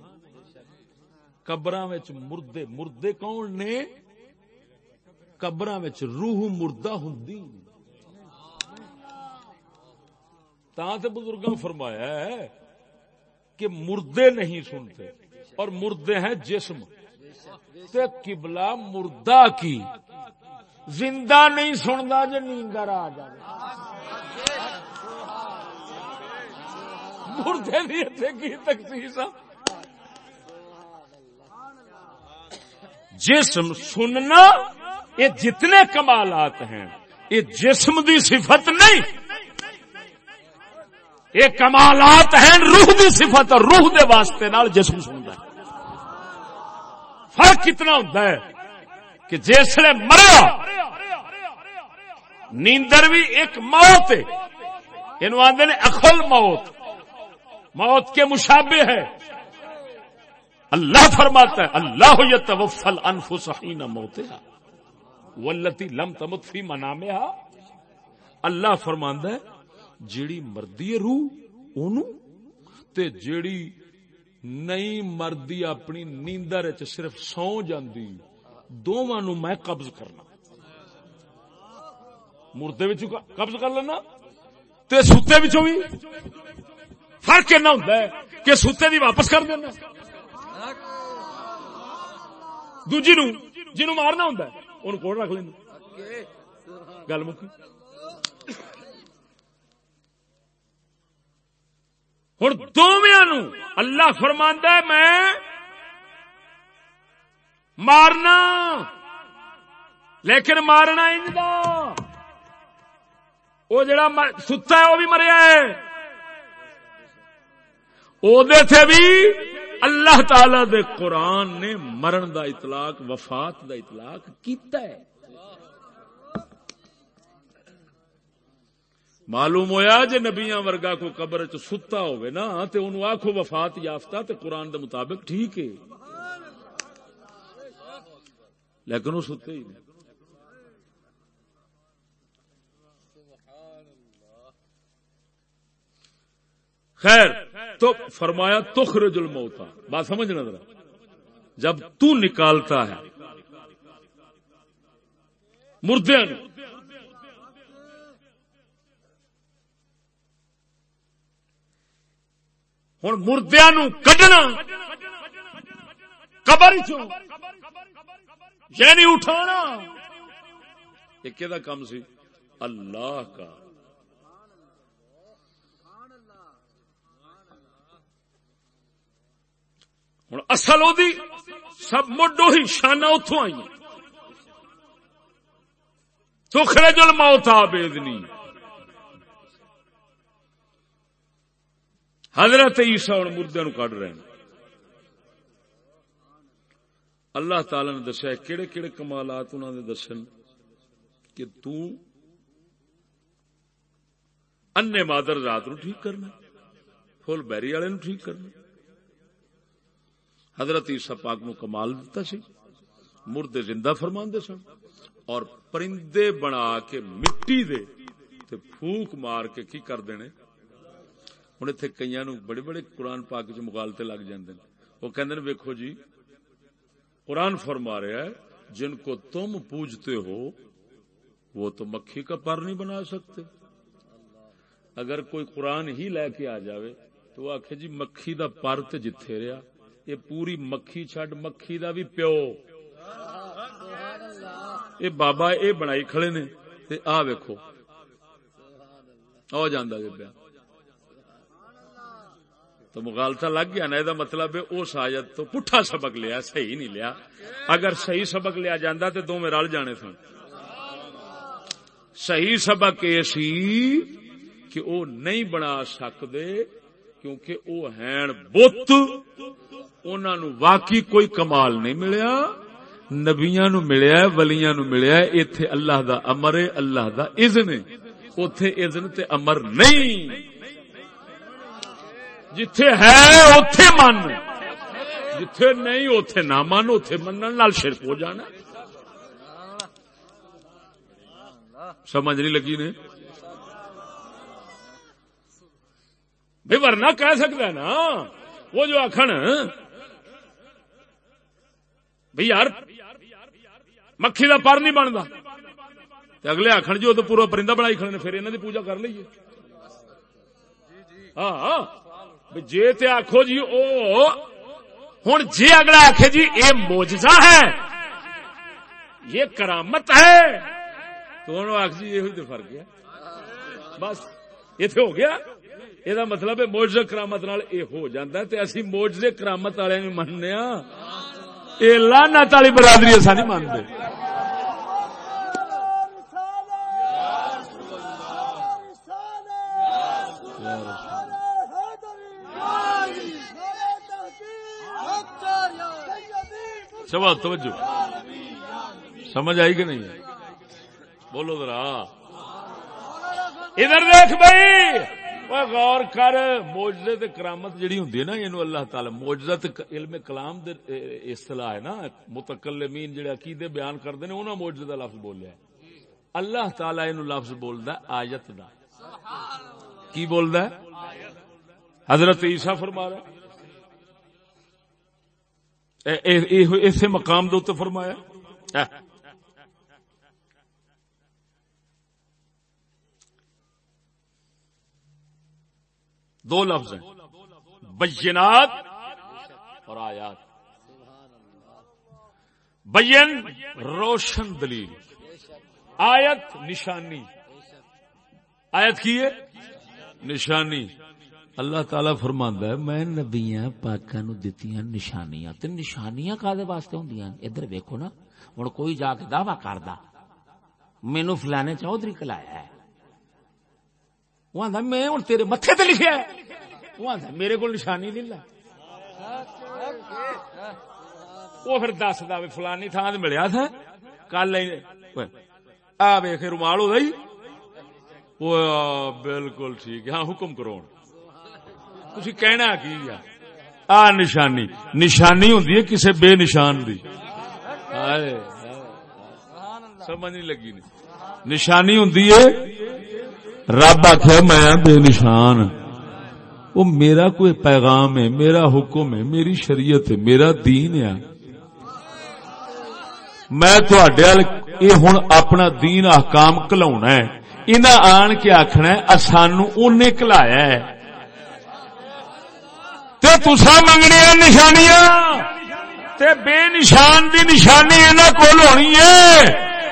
قبراں وچ مردے۔ مردے کون نے؟ قبر روح مردہ ہوں بزرگ فرمایا ہے کہ مردے نہیں سنتے۔ اور مردے ہیں جسم کبلا مردہ کی۔ زندہ نہیں سنتا جو نیندر آ جائے۔ مردے کی تخصیص جسم سننا یہ جتنے کمالات ہیں، یہ جسم دی صفت نہیں۔ یہ کمالات ہیں، روح دی صفت اور روح دے واسطے نال جسم سنتا ہے فرق کتنا ہوتا ہے کہ جسے مریا، نیندر بھی ایک موت ہے۔ یہ آدھے نے اخل موت۔ موت کے مشابے ہے۔ اللہ فرماتا ہے، اللہ یتوفل انفس حین موتها والتی لم تمت فی منامها اللہ فرماندا ہے، جیڑی مردی روح، اونوں تے جیڑی نہیں مردی اپنی نیندر صرف سو جاندی۔ دوواں نو میں قبض کرنا۔ مردے وچ قبض کر لینا۔ تے ستے وچوں بھی فرق اینا ہوندا ہے کہ ستے دی واپس کر دینا۔ دوجی نو مارنا ہوں ان کو رکھ لینا۔ گل مکی؟ ہوں دونوں اللہ فرماندا ہے میں مارنا، لیکن مارنا انج دا وہ جڑا ستا ہے وہ بھی مریا ہے۔ او دے تھے بھی اللہ تعالی دے قرآن نے مرن دا اطلاق، وفات دا اطلاق کیتا ہے۔ معلوم ہویا جے نبیاں ورگا کو قبر چ ستا ہوئے نا، تے انہوں آکھو وفات یافتہ تے قرآن دے مطابق ٹھیک ہے۔ لیکن وہ ستے ہی نہیں۔ خیر، تو فرمایا تخرج الموتا بات سمجھنا ذرا۔ جب تو نکالتا ہے مردے ہوں مردیا نو کڈنا قبر یعنی اٹھانا ایک کام سی اللہ کا ہوں اصل وہ سب مڈو ہی شانہ اتو آئی سکھڑے جل موت آ حضرت عیسا ہوں مردے نو کڈ رہے ہیں۔ اللہ تعالی نے دسیا کہڑے کہڑے کمالات انہوں نے دسن کہ تو انے مادر رات نو ٹھیک کرنا فل بیری والے نو ٹھیک کرنا حضرت عیسیٰ پاک نو کمال دیتا سی، مردے زندہ فرمان دے سن اور پرندے بنا کے مٹی دے تے پھوک مار کے کی کر دینے؟ ہوں اتنے کئی نو بڑے بڑے قرآن پاک چ مغالتے لگ جاندے وہ کہندے ویکھو جی قرآن فرما رہا ہے جن کو تم پوجتے ہو وہ تو مکھی کا پر نہیں بنا سکتے۔ اگر کوئی قرآن ہی لے کے آ جاوے تو وہ آخ جی مکھی دا پر تے جتھے رہا یہ پوری مکھی چڈ مکھی دا بھی پیو۔ یہ بابا یہ بنائی کھڑے نے۔ آ ویکو آ جانا جی پیا۔ تو مغالتا لگ گیا نا یہ مطلب ہے اس آیت تو پٹھا سبق لیا، صحیح نہیں لیا۔ اگر صحیح سبق لیا جانا تو دونوں رل جانے سن۔ صحیح سبق یہ سی کہ وہ نہیں بنا سکتے کیونکہ وہ ہیں بت۔ انہوں واقعی کوئی کمال نہیں ملیا نبیا نو ملیا، ولیاں نو ملیا، ایتھے اللہ دا امر ہے، اللہ دا اذن ہے۔ اوتھے اذن تے امر نہیں۔ جتھے ہے اوتھے من۔ جتھے نہیں اوتھے نہ من، اوتھے منن نال شرک ہو جانا۔ سمجھ نہیں لگی نے؟ بھائی ورنہ کہہ سکتا ہے نا، وہ جو آخر بھائی یار، مکھی کا پر نہیں بنتا اگلے آخر جی وہ تو پورا پرندہ بنائی کھڑے پھر انہوں کی پوجا کر لیے ہاں۔, ہاں۔ جی تے آخو جی او ہوں جی اگلا آخ جی یہ موجزہ ہے یہ کرامت ہے۔ تو آخ جی یہ فرق ہے۔ بس اتنے ہو گیا۔ یہ مطلب ہے موج کرامت یہ ہو جاتا ہے اسی موجے کرامت والے بھی مننے یہ لانا والی برادری اصا نہیں مانتے سوال، توجہ۔ سمجھ آئی کہ نہیں؟ بولو ذرا۔ ادھر دیکھ بھائی غور کر موجزے تے کرامت جڑی ہوندی ہے نا، اینو اللہ تعالی موجزت علم کلام دے اصطلاح ہے نا، متکلمین جڑے عقیدے بیان کردے نے انہاں موجزے دا لفظ بولیا ہے۔ اللہ تعالی اینو لفظ بولدا ہے، آیت دا۔ کی بولدا ہے؟ حضرت عیسیٰ فرما رہا اسے مقام دے فرمایا۔ ہاں۔ دو لفظ ہیں۔ بینات اور آیات۔ بین روشن دلیل۔ آیت نشانی۔ آیت کی ہے؟ نشانی۔ اللہ تعالی فرماندا ہے، میں نبیاں پاکاں نو دتیاں نشانیاں، تے نشانیاں کادے واسطے ہوندیاں ادھر ویکھو نا، ہن کوئی جا کے دعوی کردا مینوں فلانے چودھری کلایا ہے۔ وہ آندا میں ہن تیرے متھے تے لکھیا ہے۔ وہ آندا میرے کول نشانی نہیں لا وہ پھر دسدا وی فلانی تھاں تے ملیا تھا۔ کل آ ویکھ رومال ہو گئی وہ بالکل ٹھیک ہے۔ ہاں حکم کرو تھی کہنا کی آ نشانی نشانی ہوں کسی بے نشان دی۔ سمجھ نہیں لگی نشانی ہوں رب آخر میں بے نشان ہاں۔ وہ میرا کوئی پیغام ہے، میرا حکم ہے، میری شریعت ہے، میرا دین ہے۔ میں تھوڑے ہوں اپنا دین احکام کلا ہے۔ انہیں آن کے آخنا سانو کلایا ہے۔ تسا منگنی نشانیاں؟ تے بے نشان دی نشانی ان کو ہونی ہے۔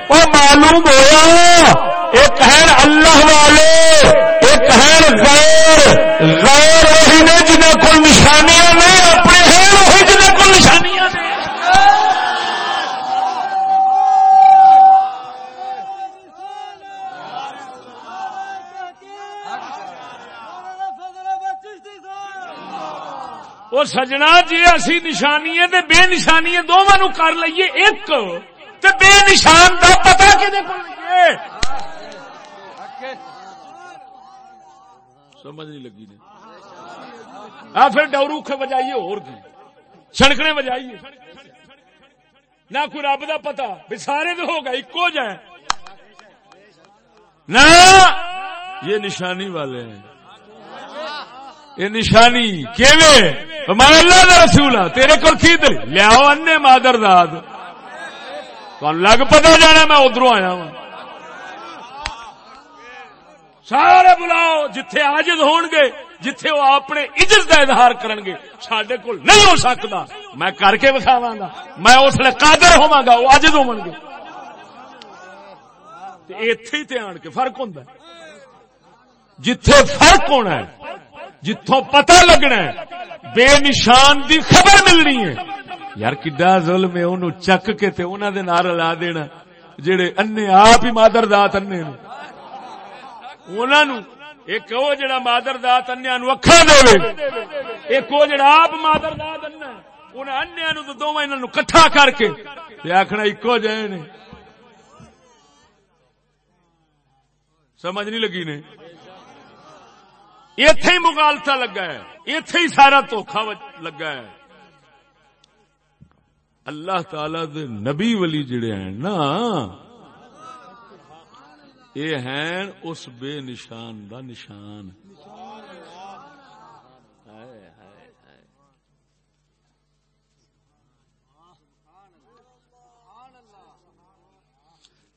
وہ معلوم ہوا ایک ہے اللہ والے، ایک ہے غیر غیر وہی نے جنہیں کو نشانیاں نہیں اپنے ہیں وہی جنہیں کو نشانیاں نہیں وہ سجنا جی اسی نشانی ہے بے نشانی ہے دونوں کر لئیے ایک تے بے نشان دا پتا کہ سمجھ نہیں لگی نہیں پھر ڈورو بجائیے اور کی بجائیے۔ نہ کوئی رب دا پتا بھی سارے تو ہوگا ایکو جائے نہ، یہ نشانی والے ہیں۔ یہ نشانی کیویں؟ ہمارا اللہ کا رسول تیرے کو لیاؤ ان مادر داد لگ پتا جانا، میں ادھر آیا وا سارے بلاؤ جتھے آجد ہون گے جتھے وہ اپنے عزت کا اظہار کرن گے سڈے کو نہیں ہو سکتا۔ میں کر کے بکھاوا گا۔ میں اس لیے قادر ہوا گا، وہ اجد ہو گے اتے آن کے فرق ہوں جتھے فرق ہونا ہے جتوں پتہ لگنا ہے، بے نشان دی خبر ملنی ہے۔ یار، کڈا ظلم ہے؟ انہوں چک کے تے انہاں دے نار لا دینا۔ جڑے انے آپ ہی مادر دات انے نے انہاں نو ایک او جڑا مادر دات انیاں نو اکھاں دے ایک او جڑا آپ مادر دات اننا انہاں انیاں نو تے دوواں انہاں نو کٹھا کر کے تے آکھنا اکو جے نے۔ سمجھ نہیں لگی نے؟ ایتھے ہی مغالطہ لگا ہے ایتھے ہی سارا دھوکھا لگا ہے اللہ تعالی دے نبی ولی جڑے ہیں نا یہ ہیں اس بے نشان دا نشان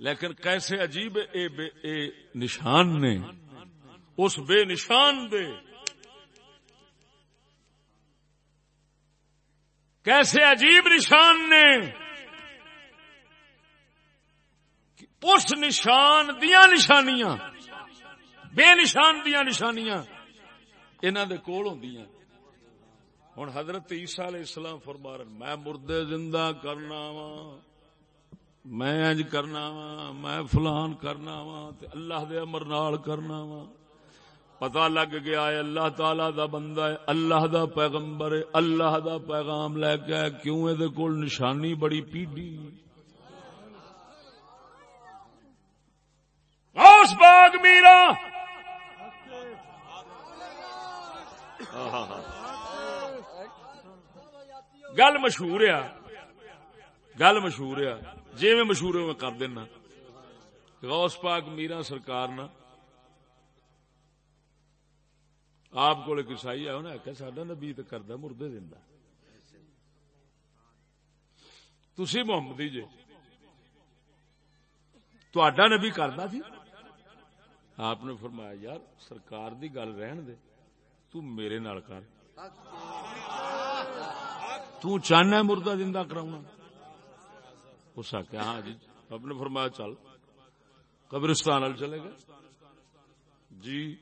لیکن کیسے عجیب اے بے اے نشان نے اس بے نشان دے۔ کیسے عجیب نشان نے اس نشان دیا نشانیاں، بے نشان دیا نشانیاں انہوں دے کول ہوں ہوں حضرت عیسیٰ علیہ السلام فرما رہے میں مردے زندہ کرنا وا میں اج کرنا وا میں فلان کرنا وا اللہ دے امر نال کرنا وا پتا لگ گیا ہے، اللہ تعالی دا بندہ ہے، اللہ دا پیغمبر ہے، اللہ دا پیغام لے کے کیوں یہ کول نشانی بڑی پیڈی اس باغ میرا! گل مشہور آ گل مشہور آ جی میں مشہور میں کر دینا۔ غوث پاک میرا سرکار نا آپ کو کسائی ہے انہیں آخیا سڈا نبی تو کردہ، مردے دینا تھی محمدی جی تا نبی کردا سی؟ آپ نے فرمایا، یار، سرکار دی گل رہن دے، تو میرے نال کر۔ تو چاہنا مردہ زندہ کراؤنا۔ اس آخیا ہاں جی۔ آپ نے فرمایا، چل۔ قبرستان چلے گا جی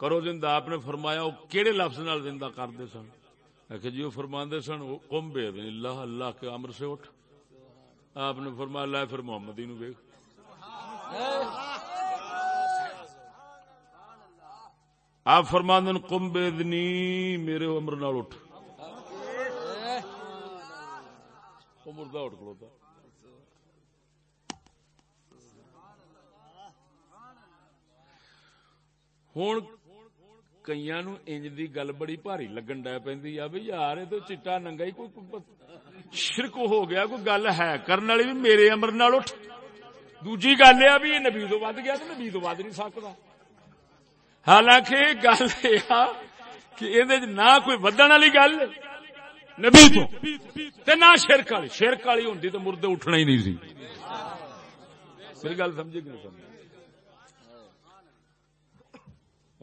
کرو زندہ آپ نے فرمایا وہ کہڑے لفظ نال زندہ کرتے سن آخر جی وہ فرما سن کم بے اللہ اللہ کے امر سے اٹھ آپ نے فرمایا لا پھر محمدی نو ویخ آپ فرما دن کم بے دنی میرے امر نال اٹھ مردہ اٹھ کھڑوتا ہوں کئی انج دی گل بڑی بھاری لگن ڈ پی بھائی یار یہ تو چٹا ننگا ہی کوئی شرک ہو گیا کوئی گل ہے کرنے والی بھی میرے امر نال اٹھ دوجی گل یہ بھی نبی تو ود گیا تو نبی تو ود نہیں سکتا حالانکہ گل یہ کہ یہ نہ کوئی ودن والی گل نبی تو نہ شرک والی شرک والی ہوں تو مردے اٹھنا ہی نہیں سی میری گل سمجھے کہ نہیں سمجھے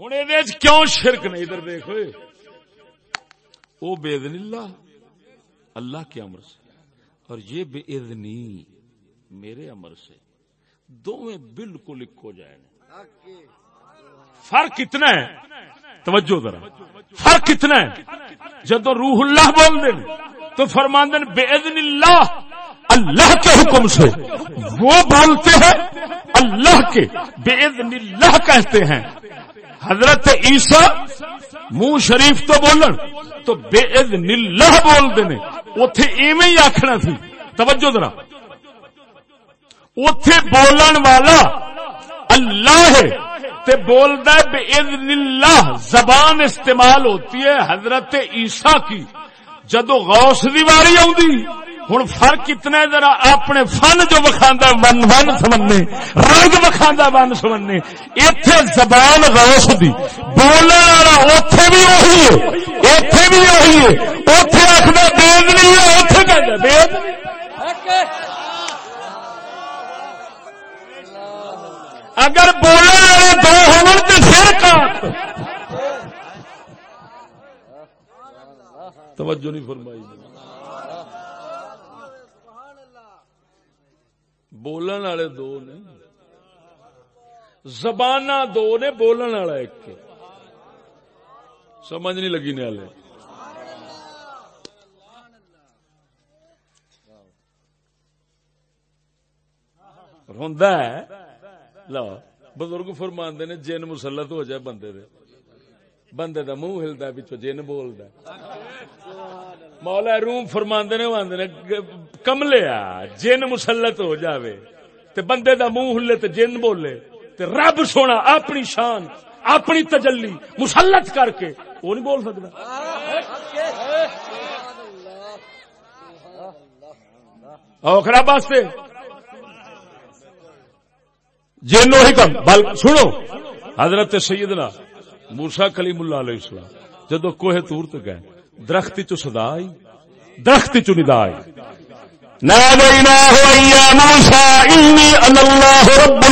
ہوں یہ کیوں شرک نہیں ادھر دیکھ وہ بے دن اللہ اللہ کے امر سے اور یہ بے ادنی میرے امر سے دونوں بالکل ایک ہو جائے فرق کتنا ہے توجہ ذرا فرق کتنا ہے جب روح اللہ بول دیں تو فرماندن بے ادن اللہ اللہ کے حکم سے وہ بولتے ہیں اللہ کے بے ادن اللہ کہتے ہیں حضرت عیسیٰ منہ شریف تو بولن تو بے اللہ بول دینے اتے ایویں ہی آخنا سی توجہ ذرا۔ اتے بولن والا اللہ ہے تے بولتا ہے بے اللہ۔ زبان استعمال ہوتی ہے حضرت عیسیٰ کی۔ جدو غوث دی واری آؤں ہوں فرق اتنا ذرا اپنے فن جو وکھاندہ ون ون سمنے رنگ وکھاندہ ون سمنے اتے زبان غوث دی، بولنے والا اتے بھی وہی ہے اتے بھی وہی ہے۔ اتے آخر بےد نہیں ہے اتے کہتا بےد اگر بولنے والے دو ہو تو پھر کا توجہ نہیں فرمائی۔ بولن والے دو نے زبان دو نے بولن والا ایک سمجھ نہیں لگی نیالے ہوں لو بزرگ فرماندے نے جن مسلط ہو جائے بندے دے بندے دا منہ ہلدا پچھو جن بولدا مولا روم فرماندے نے واندے نے، کملے جن مسلط ہو جاوے۔ تے بندے دا منہ ہلے تے جن بولے۔ تے رب سونا اپنی شان، اپنی تجلی مسلط کر کے۔ وہ نہیں بول سکتا۔ اوکھرا واسطے جن وہی کم۔ بل سنو۔ حضرت سیدنا موسا کلیم اللہ علیہ السلام، جدو کوہ تور تک گئے درخت چ سدا آئی درخت چ ندا آئی الله رب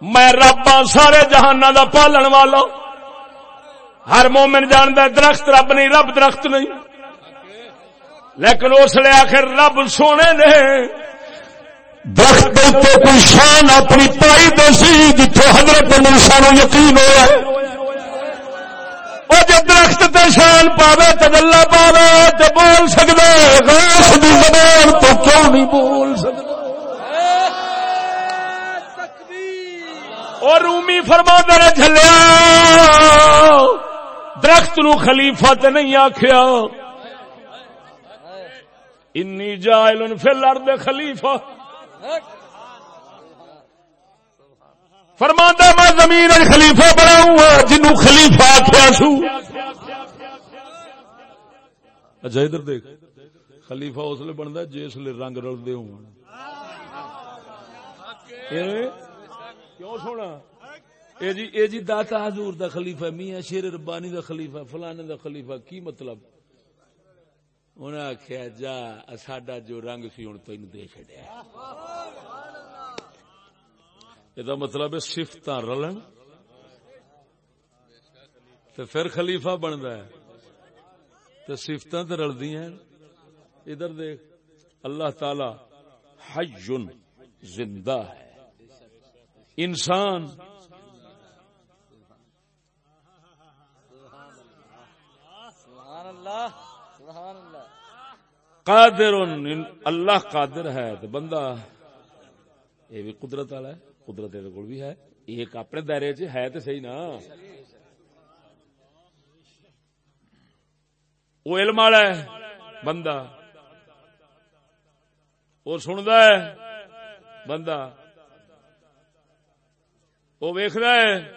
میں رب سارے جہانا دا پالن والا۔ ہر مومن جاندہ درخت رب نہیں رب درخت نہیں۔ لیکن اس لیے آخر رب سونے نے درخت کوئی شان اپنی پائی دسی جتوں حضرت موسا نو یقین ہوا وہ جب درخت تے شان پاوے تو گلا پاوے تو بول سکتا غوث دی زبان تو کیوں نہیں بول سکتا اور رومی فرما نے جلیا درخت نو خلیفہ تے نہیں آخیا انی جائل فی الارض خلیفہ۔ فرماندا میں زمین خلیفہ بناؤں گا ہاں، جنوں خلیفہ آخیا سو۔ اچھا ادھر دیکھ۔ خلیفہ اس لیے بنتا جس لیے رنگ رلتے ہو کیوں سونا؟ اے جی اے جی داتا حضور دا خلیفہ، میاں شیر ربانی دا خلیفہ، فلانے دا خلیفہ، کی مطلب؟ انہیں آخیا جا، ساڈا جو رنگ سی ہوں تین دے چڈیا یہ مطلب ہے سفت رلن تو پھر خلیفہ بنتا ہے تو سفت تو رلدی ہیں۔ ادھر دیکھ، اللہ تعالی حجن زندہ ہے۔ انسان سبحان اللہ۔ قادر اللہ قادر ہے تو بندہ یہ بھی قدرت والا ہے، قدرت بھی ہے۔ ایک اپنے دائرے چ ہے تو صحیح نا۔ وہ علم والا ہے، بندہ۔ وہ سنتا ہے، بندہ۔ وہ ویخد ہے،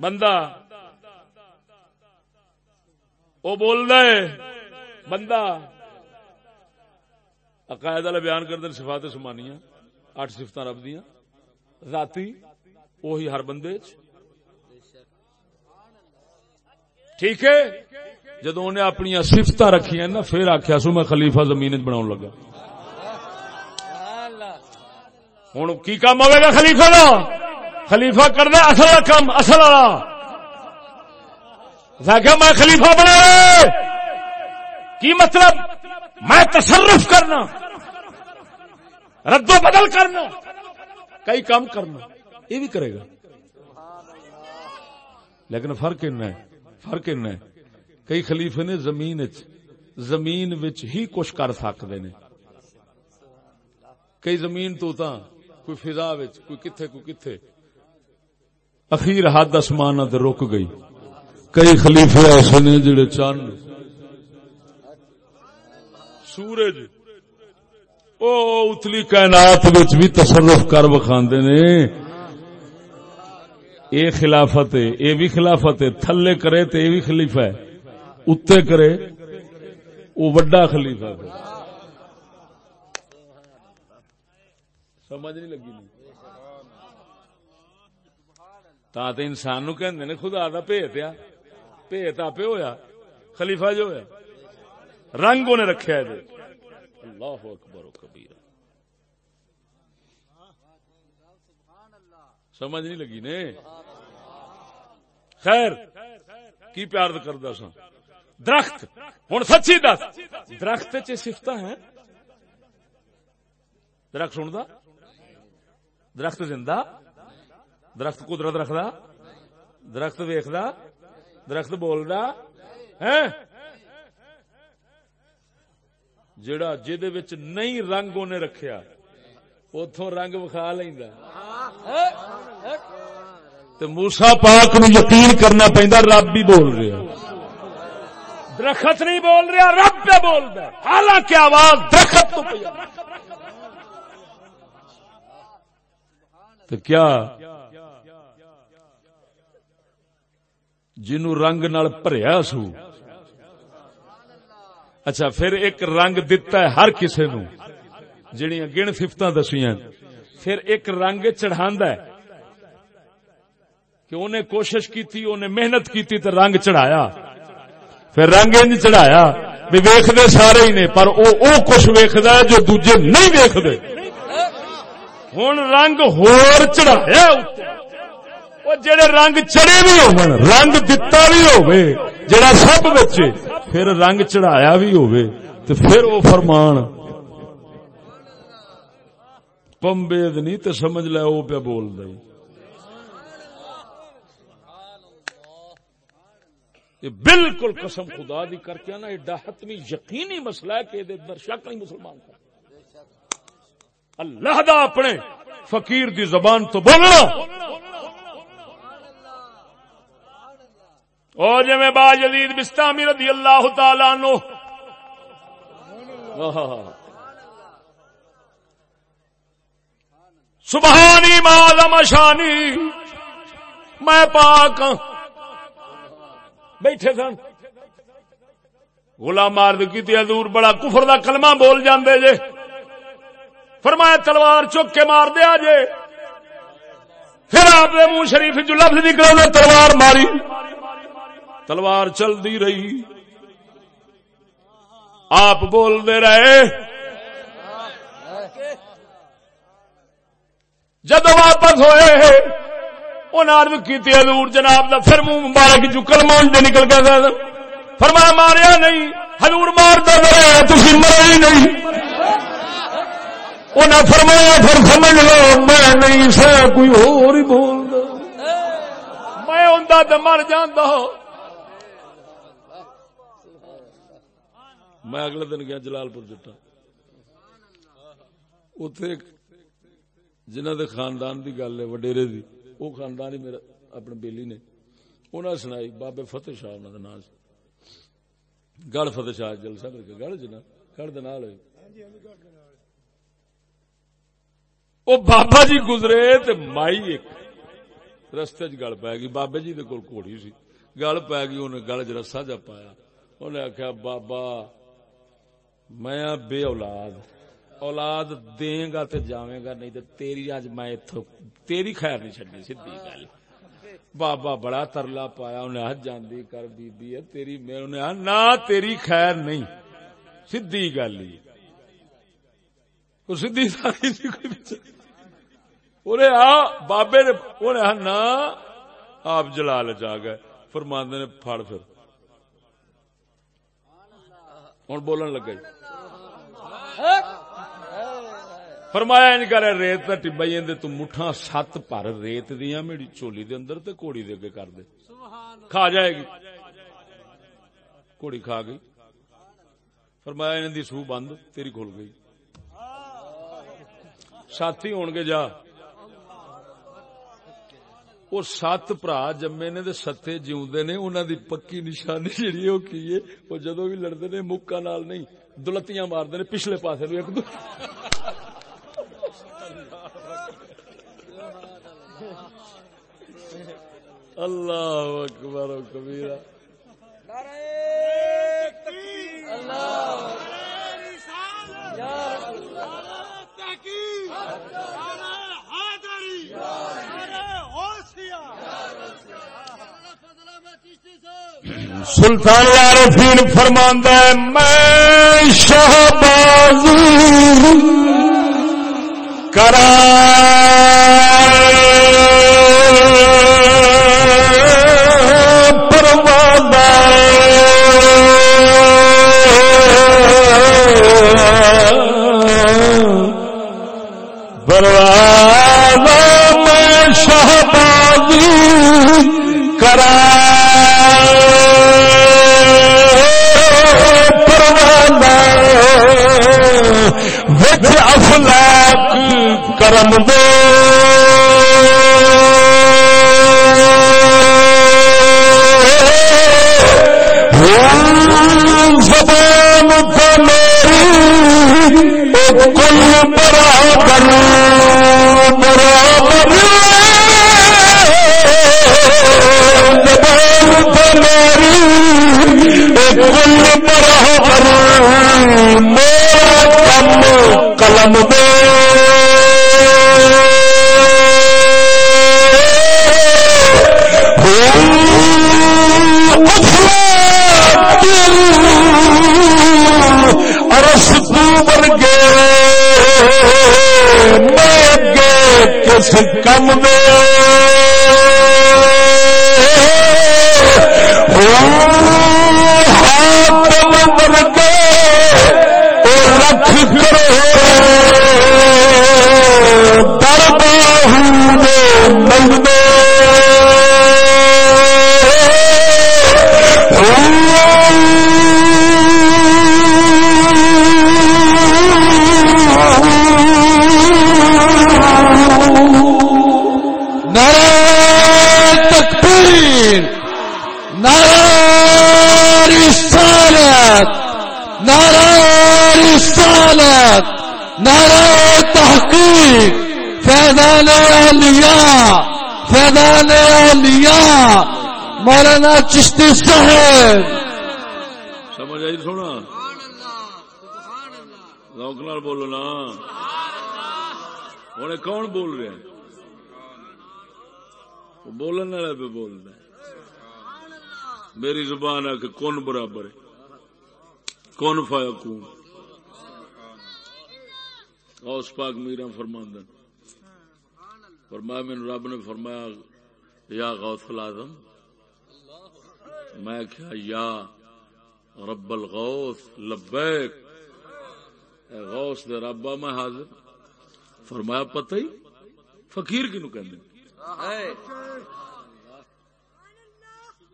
بندہ۔ وہ بول ہے، بندہ۔ عقائد والا بیان کر سفات سمانیاں اٹھ سفت رب دیا ذاتی، وہی ہر بندے ٹھیک ہے؟ جدو انہیں اپنی سفت رکھی نا، پھر آخیا سو میں خلیفہ زمین بنا لگا۔ ہوں کی کام ہوئے گا خلیفہ کا خلیفہ کرنا اصل کام، اصل والا۔ میں خلیفہ بنا کی مطلب؟ میں تصرف کرنا۔ رد و بدل کرنا۔ کئی کام کرنا۔ یہ بھی کرے گا۔ لیکن فرق ان فرق ان کئی خلیفے نے زمین زمین وچ ہی کچھ کر سکتے نے۔ کئی زمین تو تا کوئی فضا وچ، کوئی کتھے کوئی کتھے۔ اخیر حد آسمان رک گئی۔ کئی خلیفے ایسے نے جڑے چند سورج۔ او اتلی کائنات وچ بھی تصرف کر بخاندے نے۔ اے خلافت ہے، اے بھی خلافت ہے۔ تھلے کرے تے اے بھی خلیفہ ہے۔ اتے کرے، او وڈا خلیفہ ہے۔ سمجھ نہیں لگی۔ نہیں تا تے انسان نو کہندے نے، خدا دا بھیت آ پیت آپ ہویا خلیفہ جو ہے رنگ انہیں رکھا ہے اللہ اکبر و کبیر سمجھ نہیں لگی نے خیر کی پیار کرتا سا درخت ہوں سچی دس درخت چفت ہے درخت سنتا درخت زندہ درخت قدرت رکھدا درخت ویخدا درخت بول رہا ہے جڑا جہد نہیں رنگ انہیں رکھیا اتوں رنگ وکھا لینا موسا پاک نو یقین کرنا پہنتا رب بھی بول رہا۔ درخت نہیں بول رہا، رب پہ بول رہا حالانکہ آواز درخت تو تو کیا؟ جنو رنگ نال پریا سو۔ اچھا پھر ایک رنگ دتا ہے ہر کسے نو جڑیاں گن سفت دسیاں پھر ایک رنگ چڑھا کہ انہیں کوشش کی تھی انہیں محنت کی تھی تو رنگ چڑھایا۔ پھر رنگ انج چڑھایا۔ بھی ویختے سارے ہی نے، پر او او کچھ ویخد جو دوجے نہیں ویختے ہوں رنگ ہور چڑھایا جڑے رنگ چڑے بھی ہو رنگ دتا بھی ہوئے جڑا سب بچے پھر رنگ چڑھایا بھی ہوئے تو پھر وہ فرمان پمبید نہیں تو سمجھ لے وہ پہ بول دے بالکل قسم خدا دی کر کے نا ایڈا حتمی یقینی مسئلہ ہے کہ اندر شک نہیں مسلمان کا اللہ دا اپنے فقیر دی زبان تو بولنا اور جی میں با جدید بستامی رضی اللہ تعالی نو سبحانی مالم شانی میں پاک ہاں۔ بیٹھے سن۔ گلا مارد کی دور بڑا کفر دا کلمہ بول جاندے جے۔ فرمایا، تلوار چک کے مار دیا جے۔ پھر آپ نے منہ شریف جو لفظ نکلا تلوار ماری۔ تلوار چل دی رہی۔ آپ بول دے رہے۔ جدو واپس ہوئے انہیں کی حضور جناب دا پھر منہ مبارک جو کلمہ دے نکل گیا فرمایا، ماریا نہیں، حضور مار دے تھی مرے ہی نہیں۔ انہیں فرمایا، پھر سمجھ لو، میں نہیں سا، کوئی ہی بول میں اندر تو مر جانا ہاں۔ میں اگلے دن گیا جلال پور جٹا اتے جنہ دے خاندان دی گل ہے، وڈیرے دی وہ خاندان ہی میرا، اپنے بیلی نے انہوں سنائی، بابے فتح شاہ انہوں نے نام گڑ فتح شاہ جلسہ کر کے گڑ جنا جی گڑ دال ہوئی۔ وہ بابا جی گزرے تے مائی ایک رستے چ گل پی گئی۔ بابے جی کول گھوڑی سی۔ گل پی گئی انہیں گل چ رسا جا پایا۔ انہیں آخیا بابا میں بے اولاد اولاد دیں گا تے جاویں گا، نہیں تے تیری اج میں اتو تیری خیر نہیں چڈی سیدھی گل۔ بابا بڑا ترلا پایا، انہیں آ جاندی کر بی بی ہے، تیری میں، انہیں آ نہ تیری خیر نہیں۔ سیدھی گل ہی۔ سیدھی ساری جی کوئی بابے نے، انہیں نا آپ جلال چ گئے۔ فرماندے نے، پھڑ پھر۔ ہوں بولن لگا جی فرمایا ان کرے ریت کا ٹبا جی تو مٹھا سات پر ریت دیا میری چولی دے اندر تے کوڑی دے اگے کر دے۔ کھا جائے گی۔ کوڑی کھا گئی۔ فرمایا ان دی سو بند تیری کھل گئی۔ ساتھی ہون گے جا۔ وہ سات برا جمے نے ستے جیوندے نے انہوں دی پکی نشانی جیڑی وہ کی ہے وہ جدو بھی لڑتے نے مکا نال نہیں دلتیاں مارتے نے پچھلے پاس ایک دو اللہ اکبر و کبیرہ اللہ سلطان العارفین فرماندہ ہے میں شہباز کرا پہ بولتا ہے۔ میری زبان ہے کہ کون برابر ہے۔ کون فایا کون غوث پاک میرا فرماندن فرمایا میں رب نے فرمایا، یا غوث العظم، میں کیا یا رب الغوث، لبیک۔ اے غوث دے ربا میں حاضر۔ فرمایا، پتہ ہی؟ فقیر کی نو کہندے۔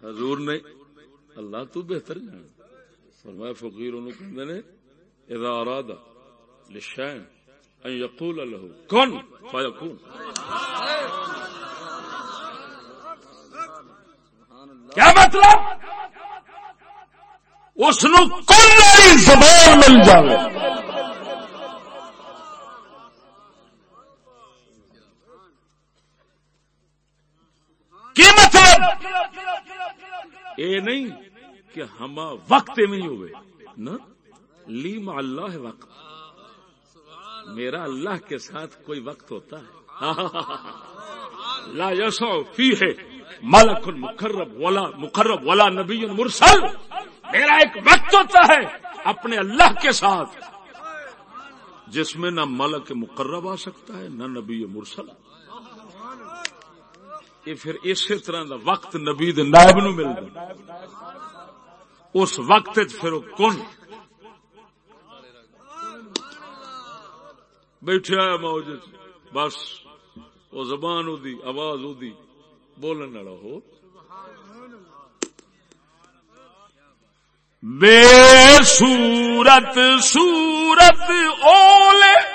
حضور نے اللہ تو بہتر جان فرمایا، فقیر انہوں کہندے نے اذا اراد للشان ان يقول له كن فيكون کیا مطلب؟ اس نو کل زبان مل جائے کی مطلب اے نہیں کہ ہم وقت میں ہوئے۔ نا؟ لی مع اللہ وقت۔ میرا اللہ کے ساتھ کوئی وقت ہوتا ہے۔ لا یسو فی ہے ملک مقرب ولا مقرب ولا نبی مرسل۔ میرا ایک وقت ہوتا ہے اپنے اللہ کے ساتھ۔ جس میں نہ ملک مقرب آ سکتا ہے، نہ نبی مرسل۔ یہ پھر اسی طرح دا وقت نبی دے نائب نو ملتا اس وقت پھر کن بیٹھے آیا موج بس، وہ زبان او دی، آواز او دی۔ بولن والا ہو۔ بے صورت صورت اولے۔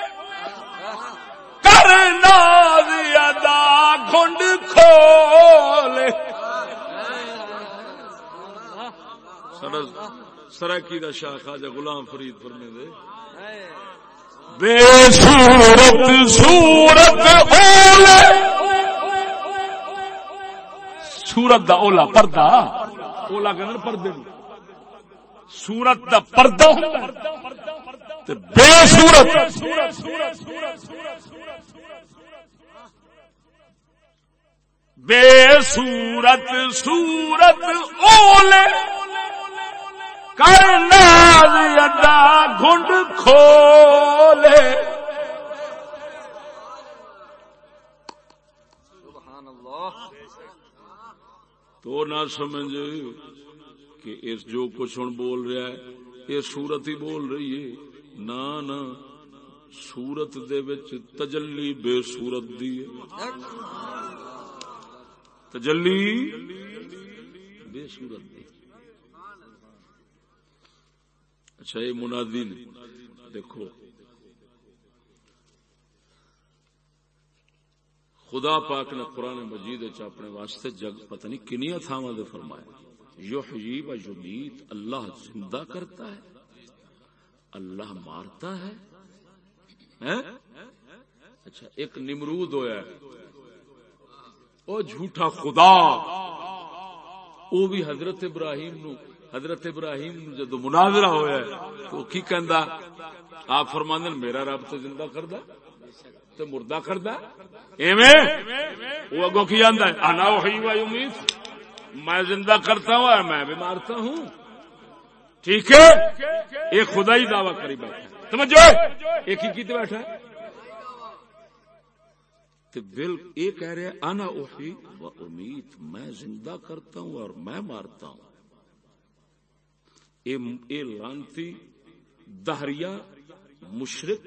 کرنا ادا گھنڈ کھولے سرکی دا شاہ خواجہ غلام فرید فرمے دے بے صورت صورت اولے۔ سورت دا اولا پردہ۔ اولا کہ پردے سورت دا پردہ بے سورت بے سورت سورت اولے کرنا اڈا گنڈ کھولے۔ تو نہ سمجھ کہ اس جو کچھ ہوں بول رہا ہے یہ سورت ہی بول رہی ہے۔ نہ نہ سورت دے وچ تجلی بے سورت دی ہے۔ تجلی بے سورت دی۔ اچھا یہ منادی نے دیکھو۔ خدا پاک نے قرآن مجید اپنے واسطے جگ پتہ نہیں کنیا تھاواں دے فرمایا۔ یحیی و یمیت اللہ زندہ کرتا ہے۔ اللہ مارتا ہے۔ اچھا ایک نمرود ہویا ہے۔ او جھوٹا خدا۔ او بھی حضرت ابراہیم نو، حضرت ابراہیم نو جدو مناظرہ ہویا ہے تو کی کہندا؟ آپ فرماندن، میرا رب تو زندہ کردا تے مردہ کردا ایویں؟ وہ اگوں کی آندا ہے؟ انا وحی و یمیت۔ میں زندہ کرتا ہوں اور میں بھی مارتا ہوں۔ ٹھیک ہے؟ ایک خدا ہی دعوی کری بیٹھا سمجھو ایک ہی کیتے بیٹھا ہے؟ تو بل یہ کہہ رہے انا اوحی و امید میں زندہ کرتا ہوں اور میں مارتا ہوں۔ اے لانتی دہریا مشرق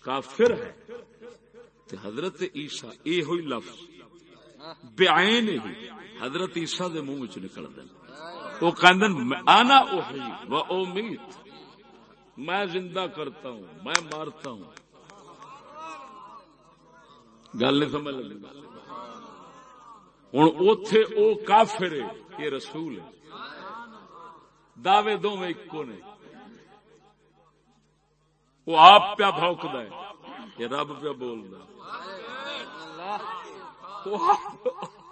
کافر ہے۔ تو حضرت عیسیٰ اے ہوئی لفظ، بے ہی حضرت عیسیٰ دے منہ چ نکل دین وہ کہندن، انا اوحی و امید میں زندہ کرتا ہوں، میں مارتا ہوں۔ گل نہیں سمجھ لگی۔ ہوں اوتھے او کافر ہے، یہ رسول ہے۔ دعوے دو میں ایک نے۔ وہ آپ پیا بوکد یہ رب پیا بولد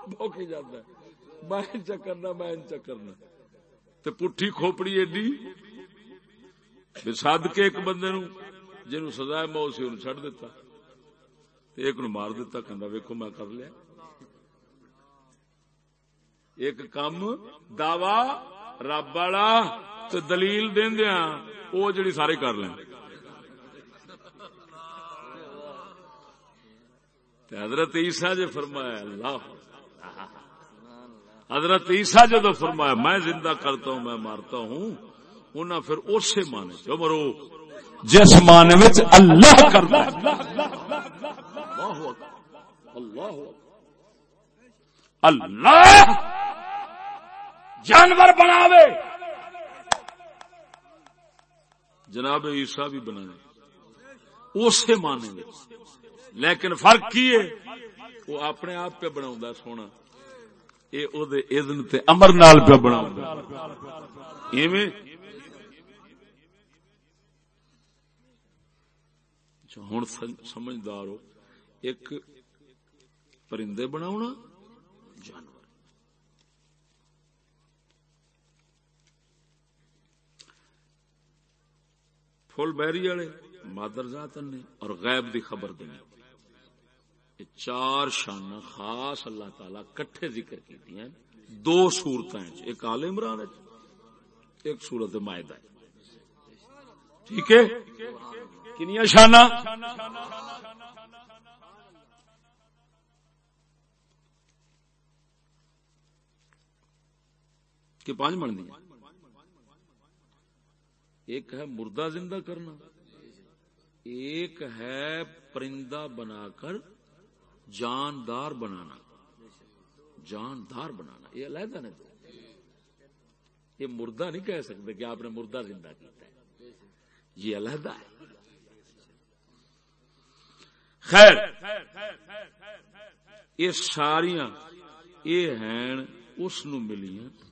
بوکی جاتا ہے۔ میں چکرنا میں چکرنا تو پٹھی کھوپڑی ایڈی سد کے ایک بندے نو جن سزا موت سی چڑ دیتا۔ ایک نو مار دیتا کہ ویکو میں کر لیا۔ ایک کم دعوی رب والا دلیل دیا وہ جڑی سارے کر لیں۔ حضرت عیسا جی فرمایا، اللہ حضرت عیسا جدو فرمایا، میں زندہ کرتا ہوں، میں مارتا ہوں انہیں پھر اسی مانے۔ جو مرو، جس مانے اللہ کرتا اللہ جانور بناوے! جناب عیسا بھی بنا اسے مانے لیکن فرق کی ہے؟ وہ اپنے آپ پہ بنا سونا. یہ امر نال پہ بنا ہوں سمجھدار ہو۔ ایک پرندے بنا جانور۔ فل بہری والے، مادر ذات نے اور غیب دی خبر دینی۔ چار شان خاص اللہ تعالی کٹھے ذکر کی دو سورت ایک آل عمران ایک سورت معاہدہ ٹھیک ہے؟ کنیا شانہ کہ پانچ بن دیا ایک ہے مردہ زندہ کرنا، ایک ہے پرندہ بنا کر جاندار بنانا۔ جاندار بنانا، یہ علیحدہ نہیں یہ مردہ نہیں کہہ سکتے کہ آپ نے مردہ زندہ کیا ہے۔ یہ علیحدہ ہے۔ خیر، یہ ساریاں، یہ ہیں، اس نو ملیاں۔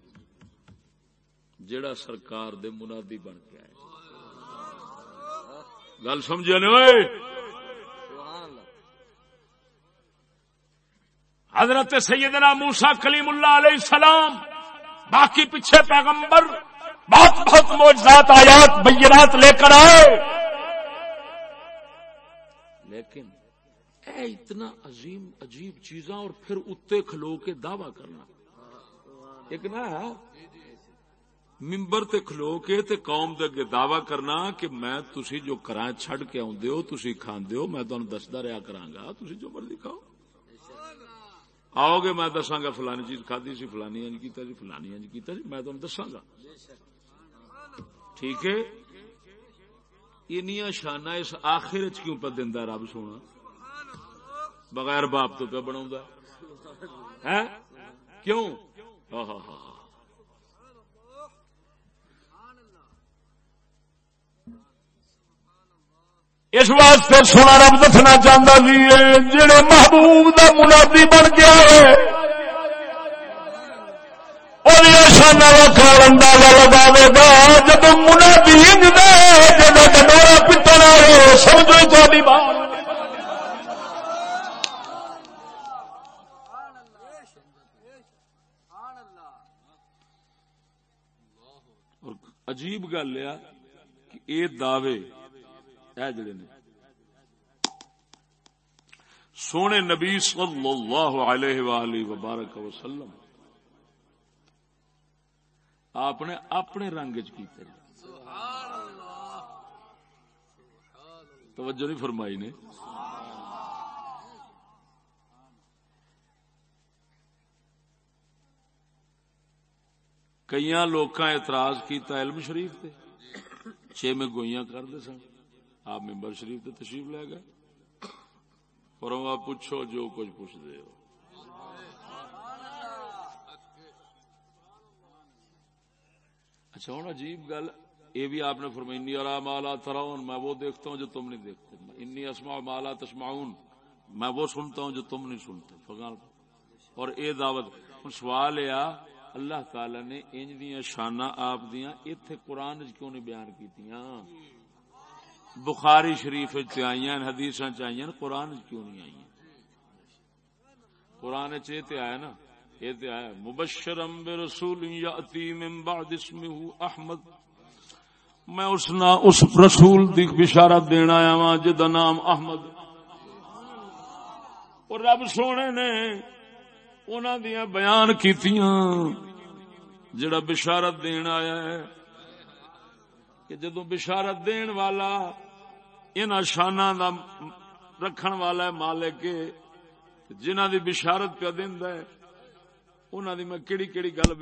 جڑا سرکار دے منادی بن کے آئے۔ گل سمجھا نہیں حضرت سیدنا موسا کلیم اللہ علیہ السلام، باقی پیچھے پیغمبر، بہت بہت موجزات آیات بینات لے کر آئے۔ لیکن اے اتنا عظیم، عجیب چیزاں اور پھر اتے کھلو کے دعوی کرنا۔ ایک نا ممبر تے کھلو کے تے قوم دے اگے دعوی کرنا کہ میں تسی جو کرائیں چھڑ کے آؤندے ہو، تسی کھاندے ہو، میں تانوں دسدا رہیا کراں گا تسی جو مرضی کھاؤ۔ آؤ گے، میں دساں گا فلانی چیز کھادی سی، فلانی انج کیتا سی فلانی انج کیتا سی میں تانوں دساں گا ٹھیک ہے؟ انیاں شانہ اس آخر وچ کیوں پہ دیندا رب سونا؟ بغیر باپ تو پہ بناوندا ہے۔ کیوں؟ ہاں ہاں ہاں۔, ہاں۔ اس واسطے سونا رب دسنا چاہتا سی جڑے محبوب دا منادی بن گیا ہے شانا کا اندازہ لگا گا جب منادی جب ڈورا پٹنا ہو سمجھو تاری بات۔ عجیب گل ہے کہ یہ دعوے جڑے نے۔ سونے نبی صلی اللہ علیہ وآلہ وبارک وسلم آپ نے اپنے رنگ چیتے توجہ نہیں فرمائی نے۔ کئی لوگ اعتراض کیتا علم شریف تے چھ میں گوئیاں کر دے سن۔ آپ ممبر شریف تے تشریف لے گئے اور آپ پوچھو جو کچھ پوچھ دے ہو۔ اچھا ہوں عجیب گل، یہ بھی آپ نے فرمائی اور مالا تراؤن میں وہ دیکھتا ہوں جو تم نہیں دیکھتے۔ انی اسما مالا تسماؤن میں وہ سنتا ہوں جو تم نہیں سنتے۔ فغان اور اے دعوت سوال یہ اللہ تعالی نے انج دیا شانہ آپ دیا اتنے قرآن کیوں نہیں بیان کی بخاری شریف آئی حدیث چاہیے قرآن کیوں نہیں آئی قرآن آیا نا، یہ آیا، مبشرم برسول یاتی من بعد اسمه احمد۔ میں اس نا، اس رسول دی بشارت دینا آیا وا جدا نام احمد۔ اور رب سونے نے انہاں دیاں بیان کیتیاں، جڑا بشارت دین آیا ہے۔ کہ جدو بشارت دین والا ان شانہ دا رکھن والا ہے مالک جنہ دی بشارت پہ دیندا ہے، انہاں دی میں کیڑی کیڑی گل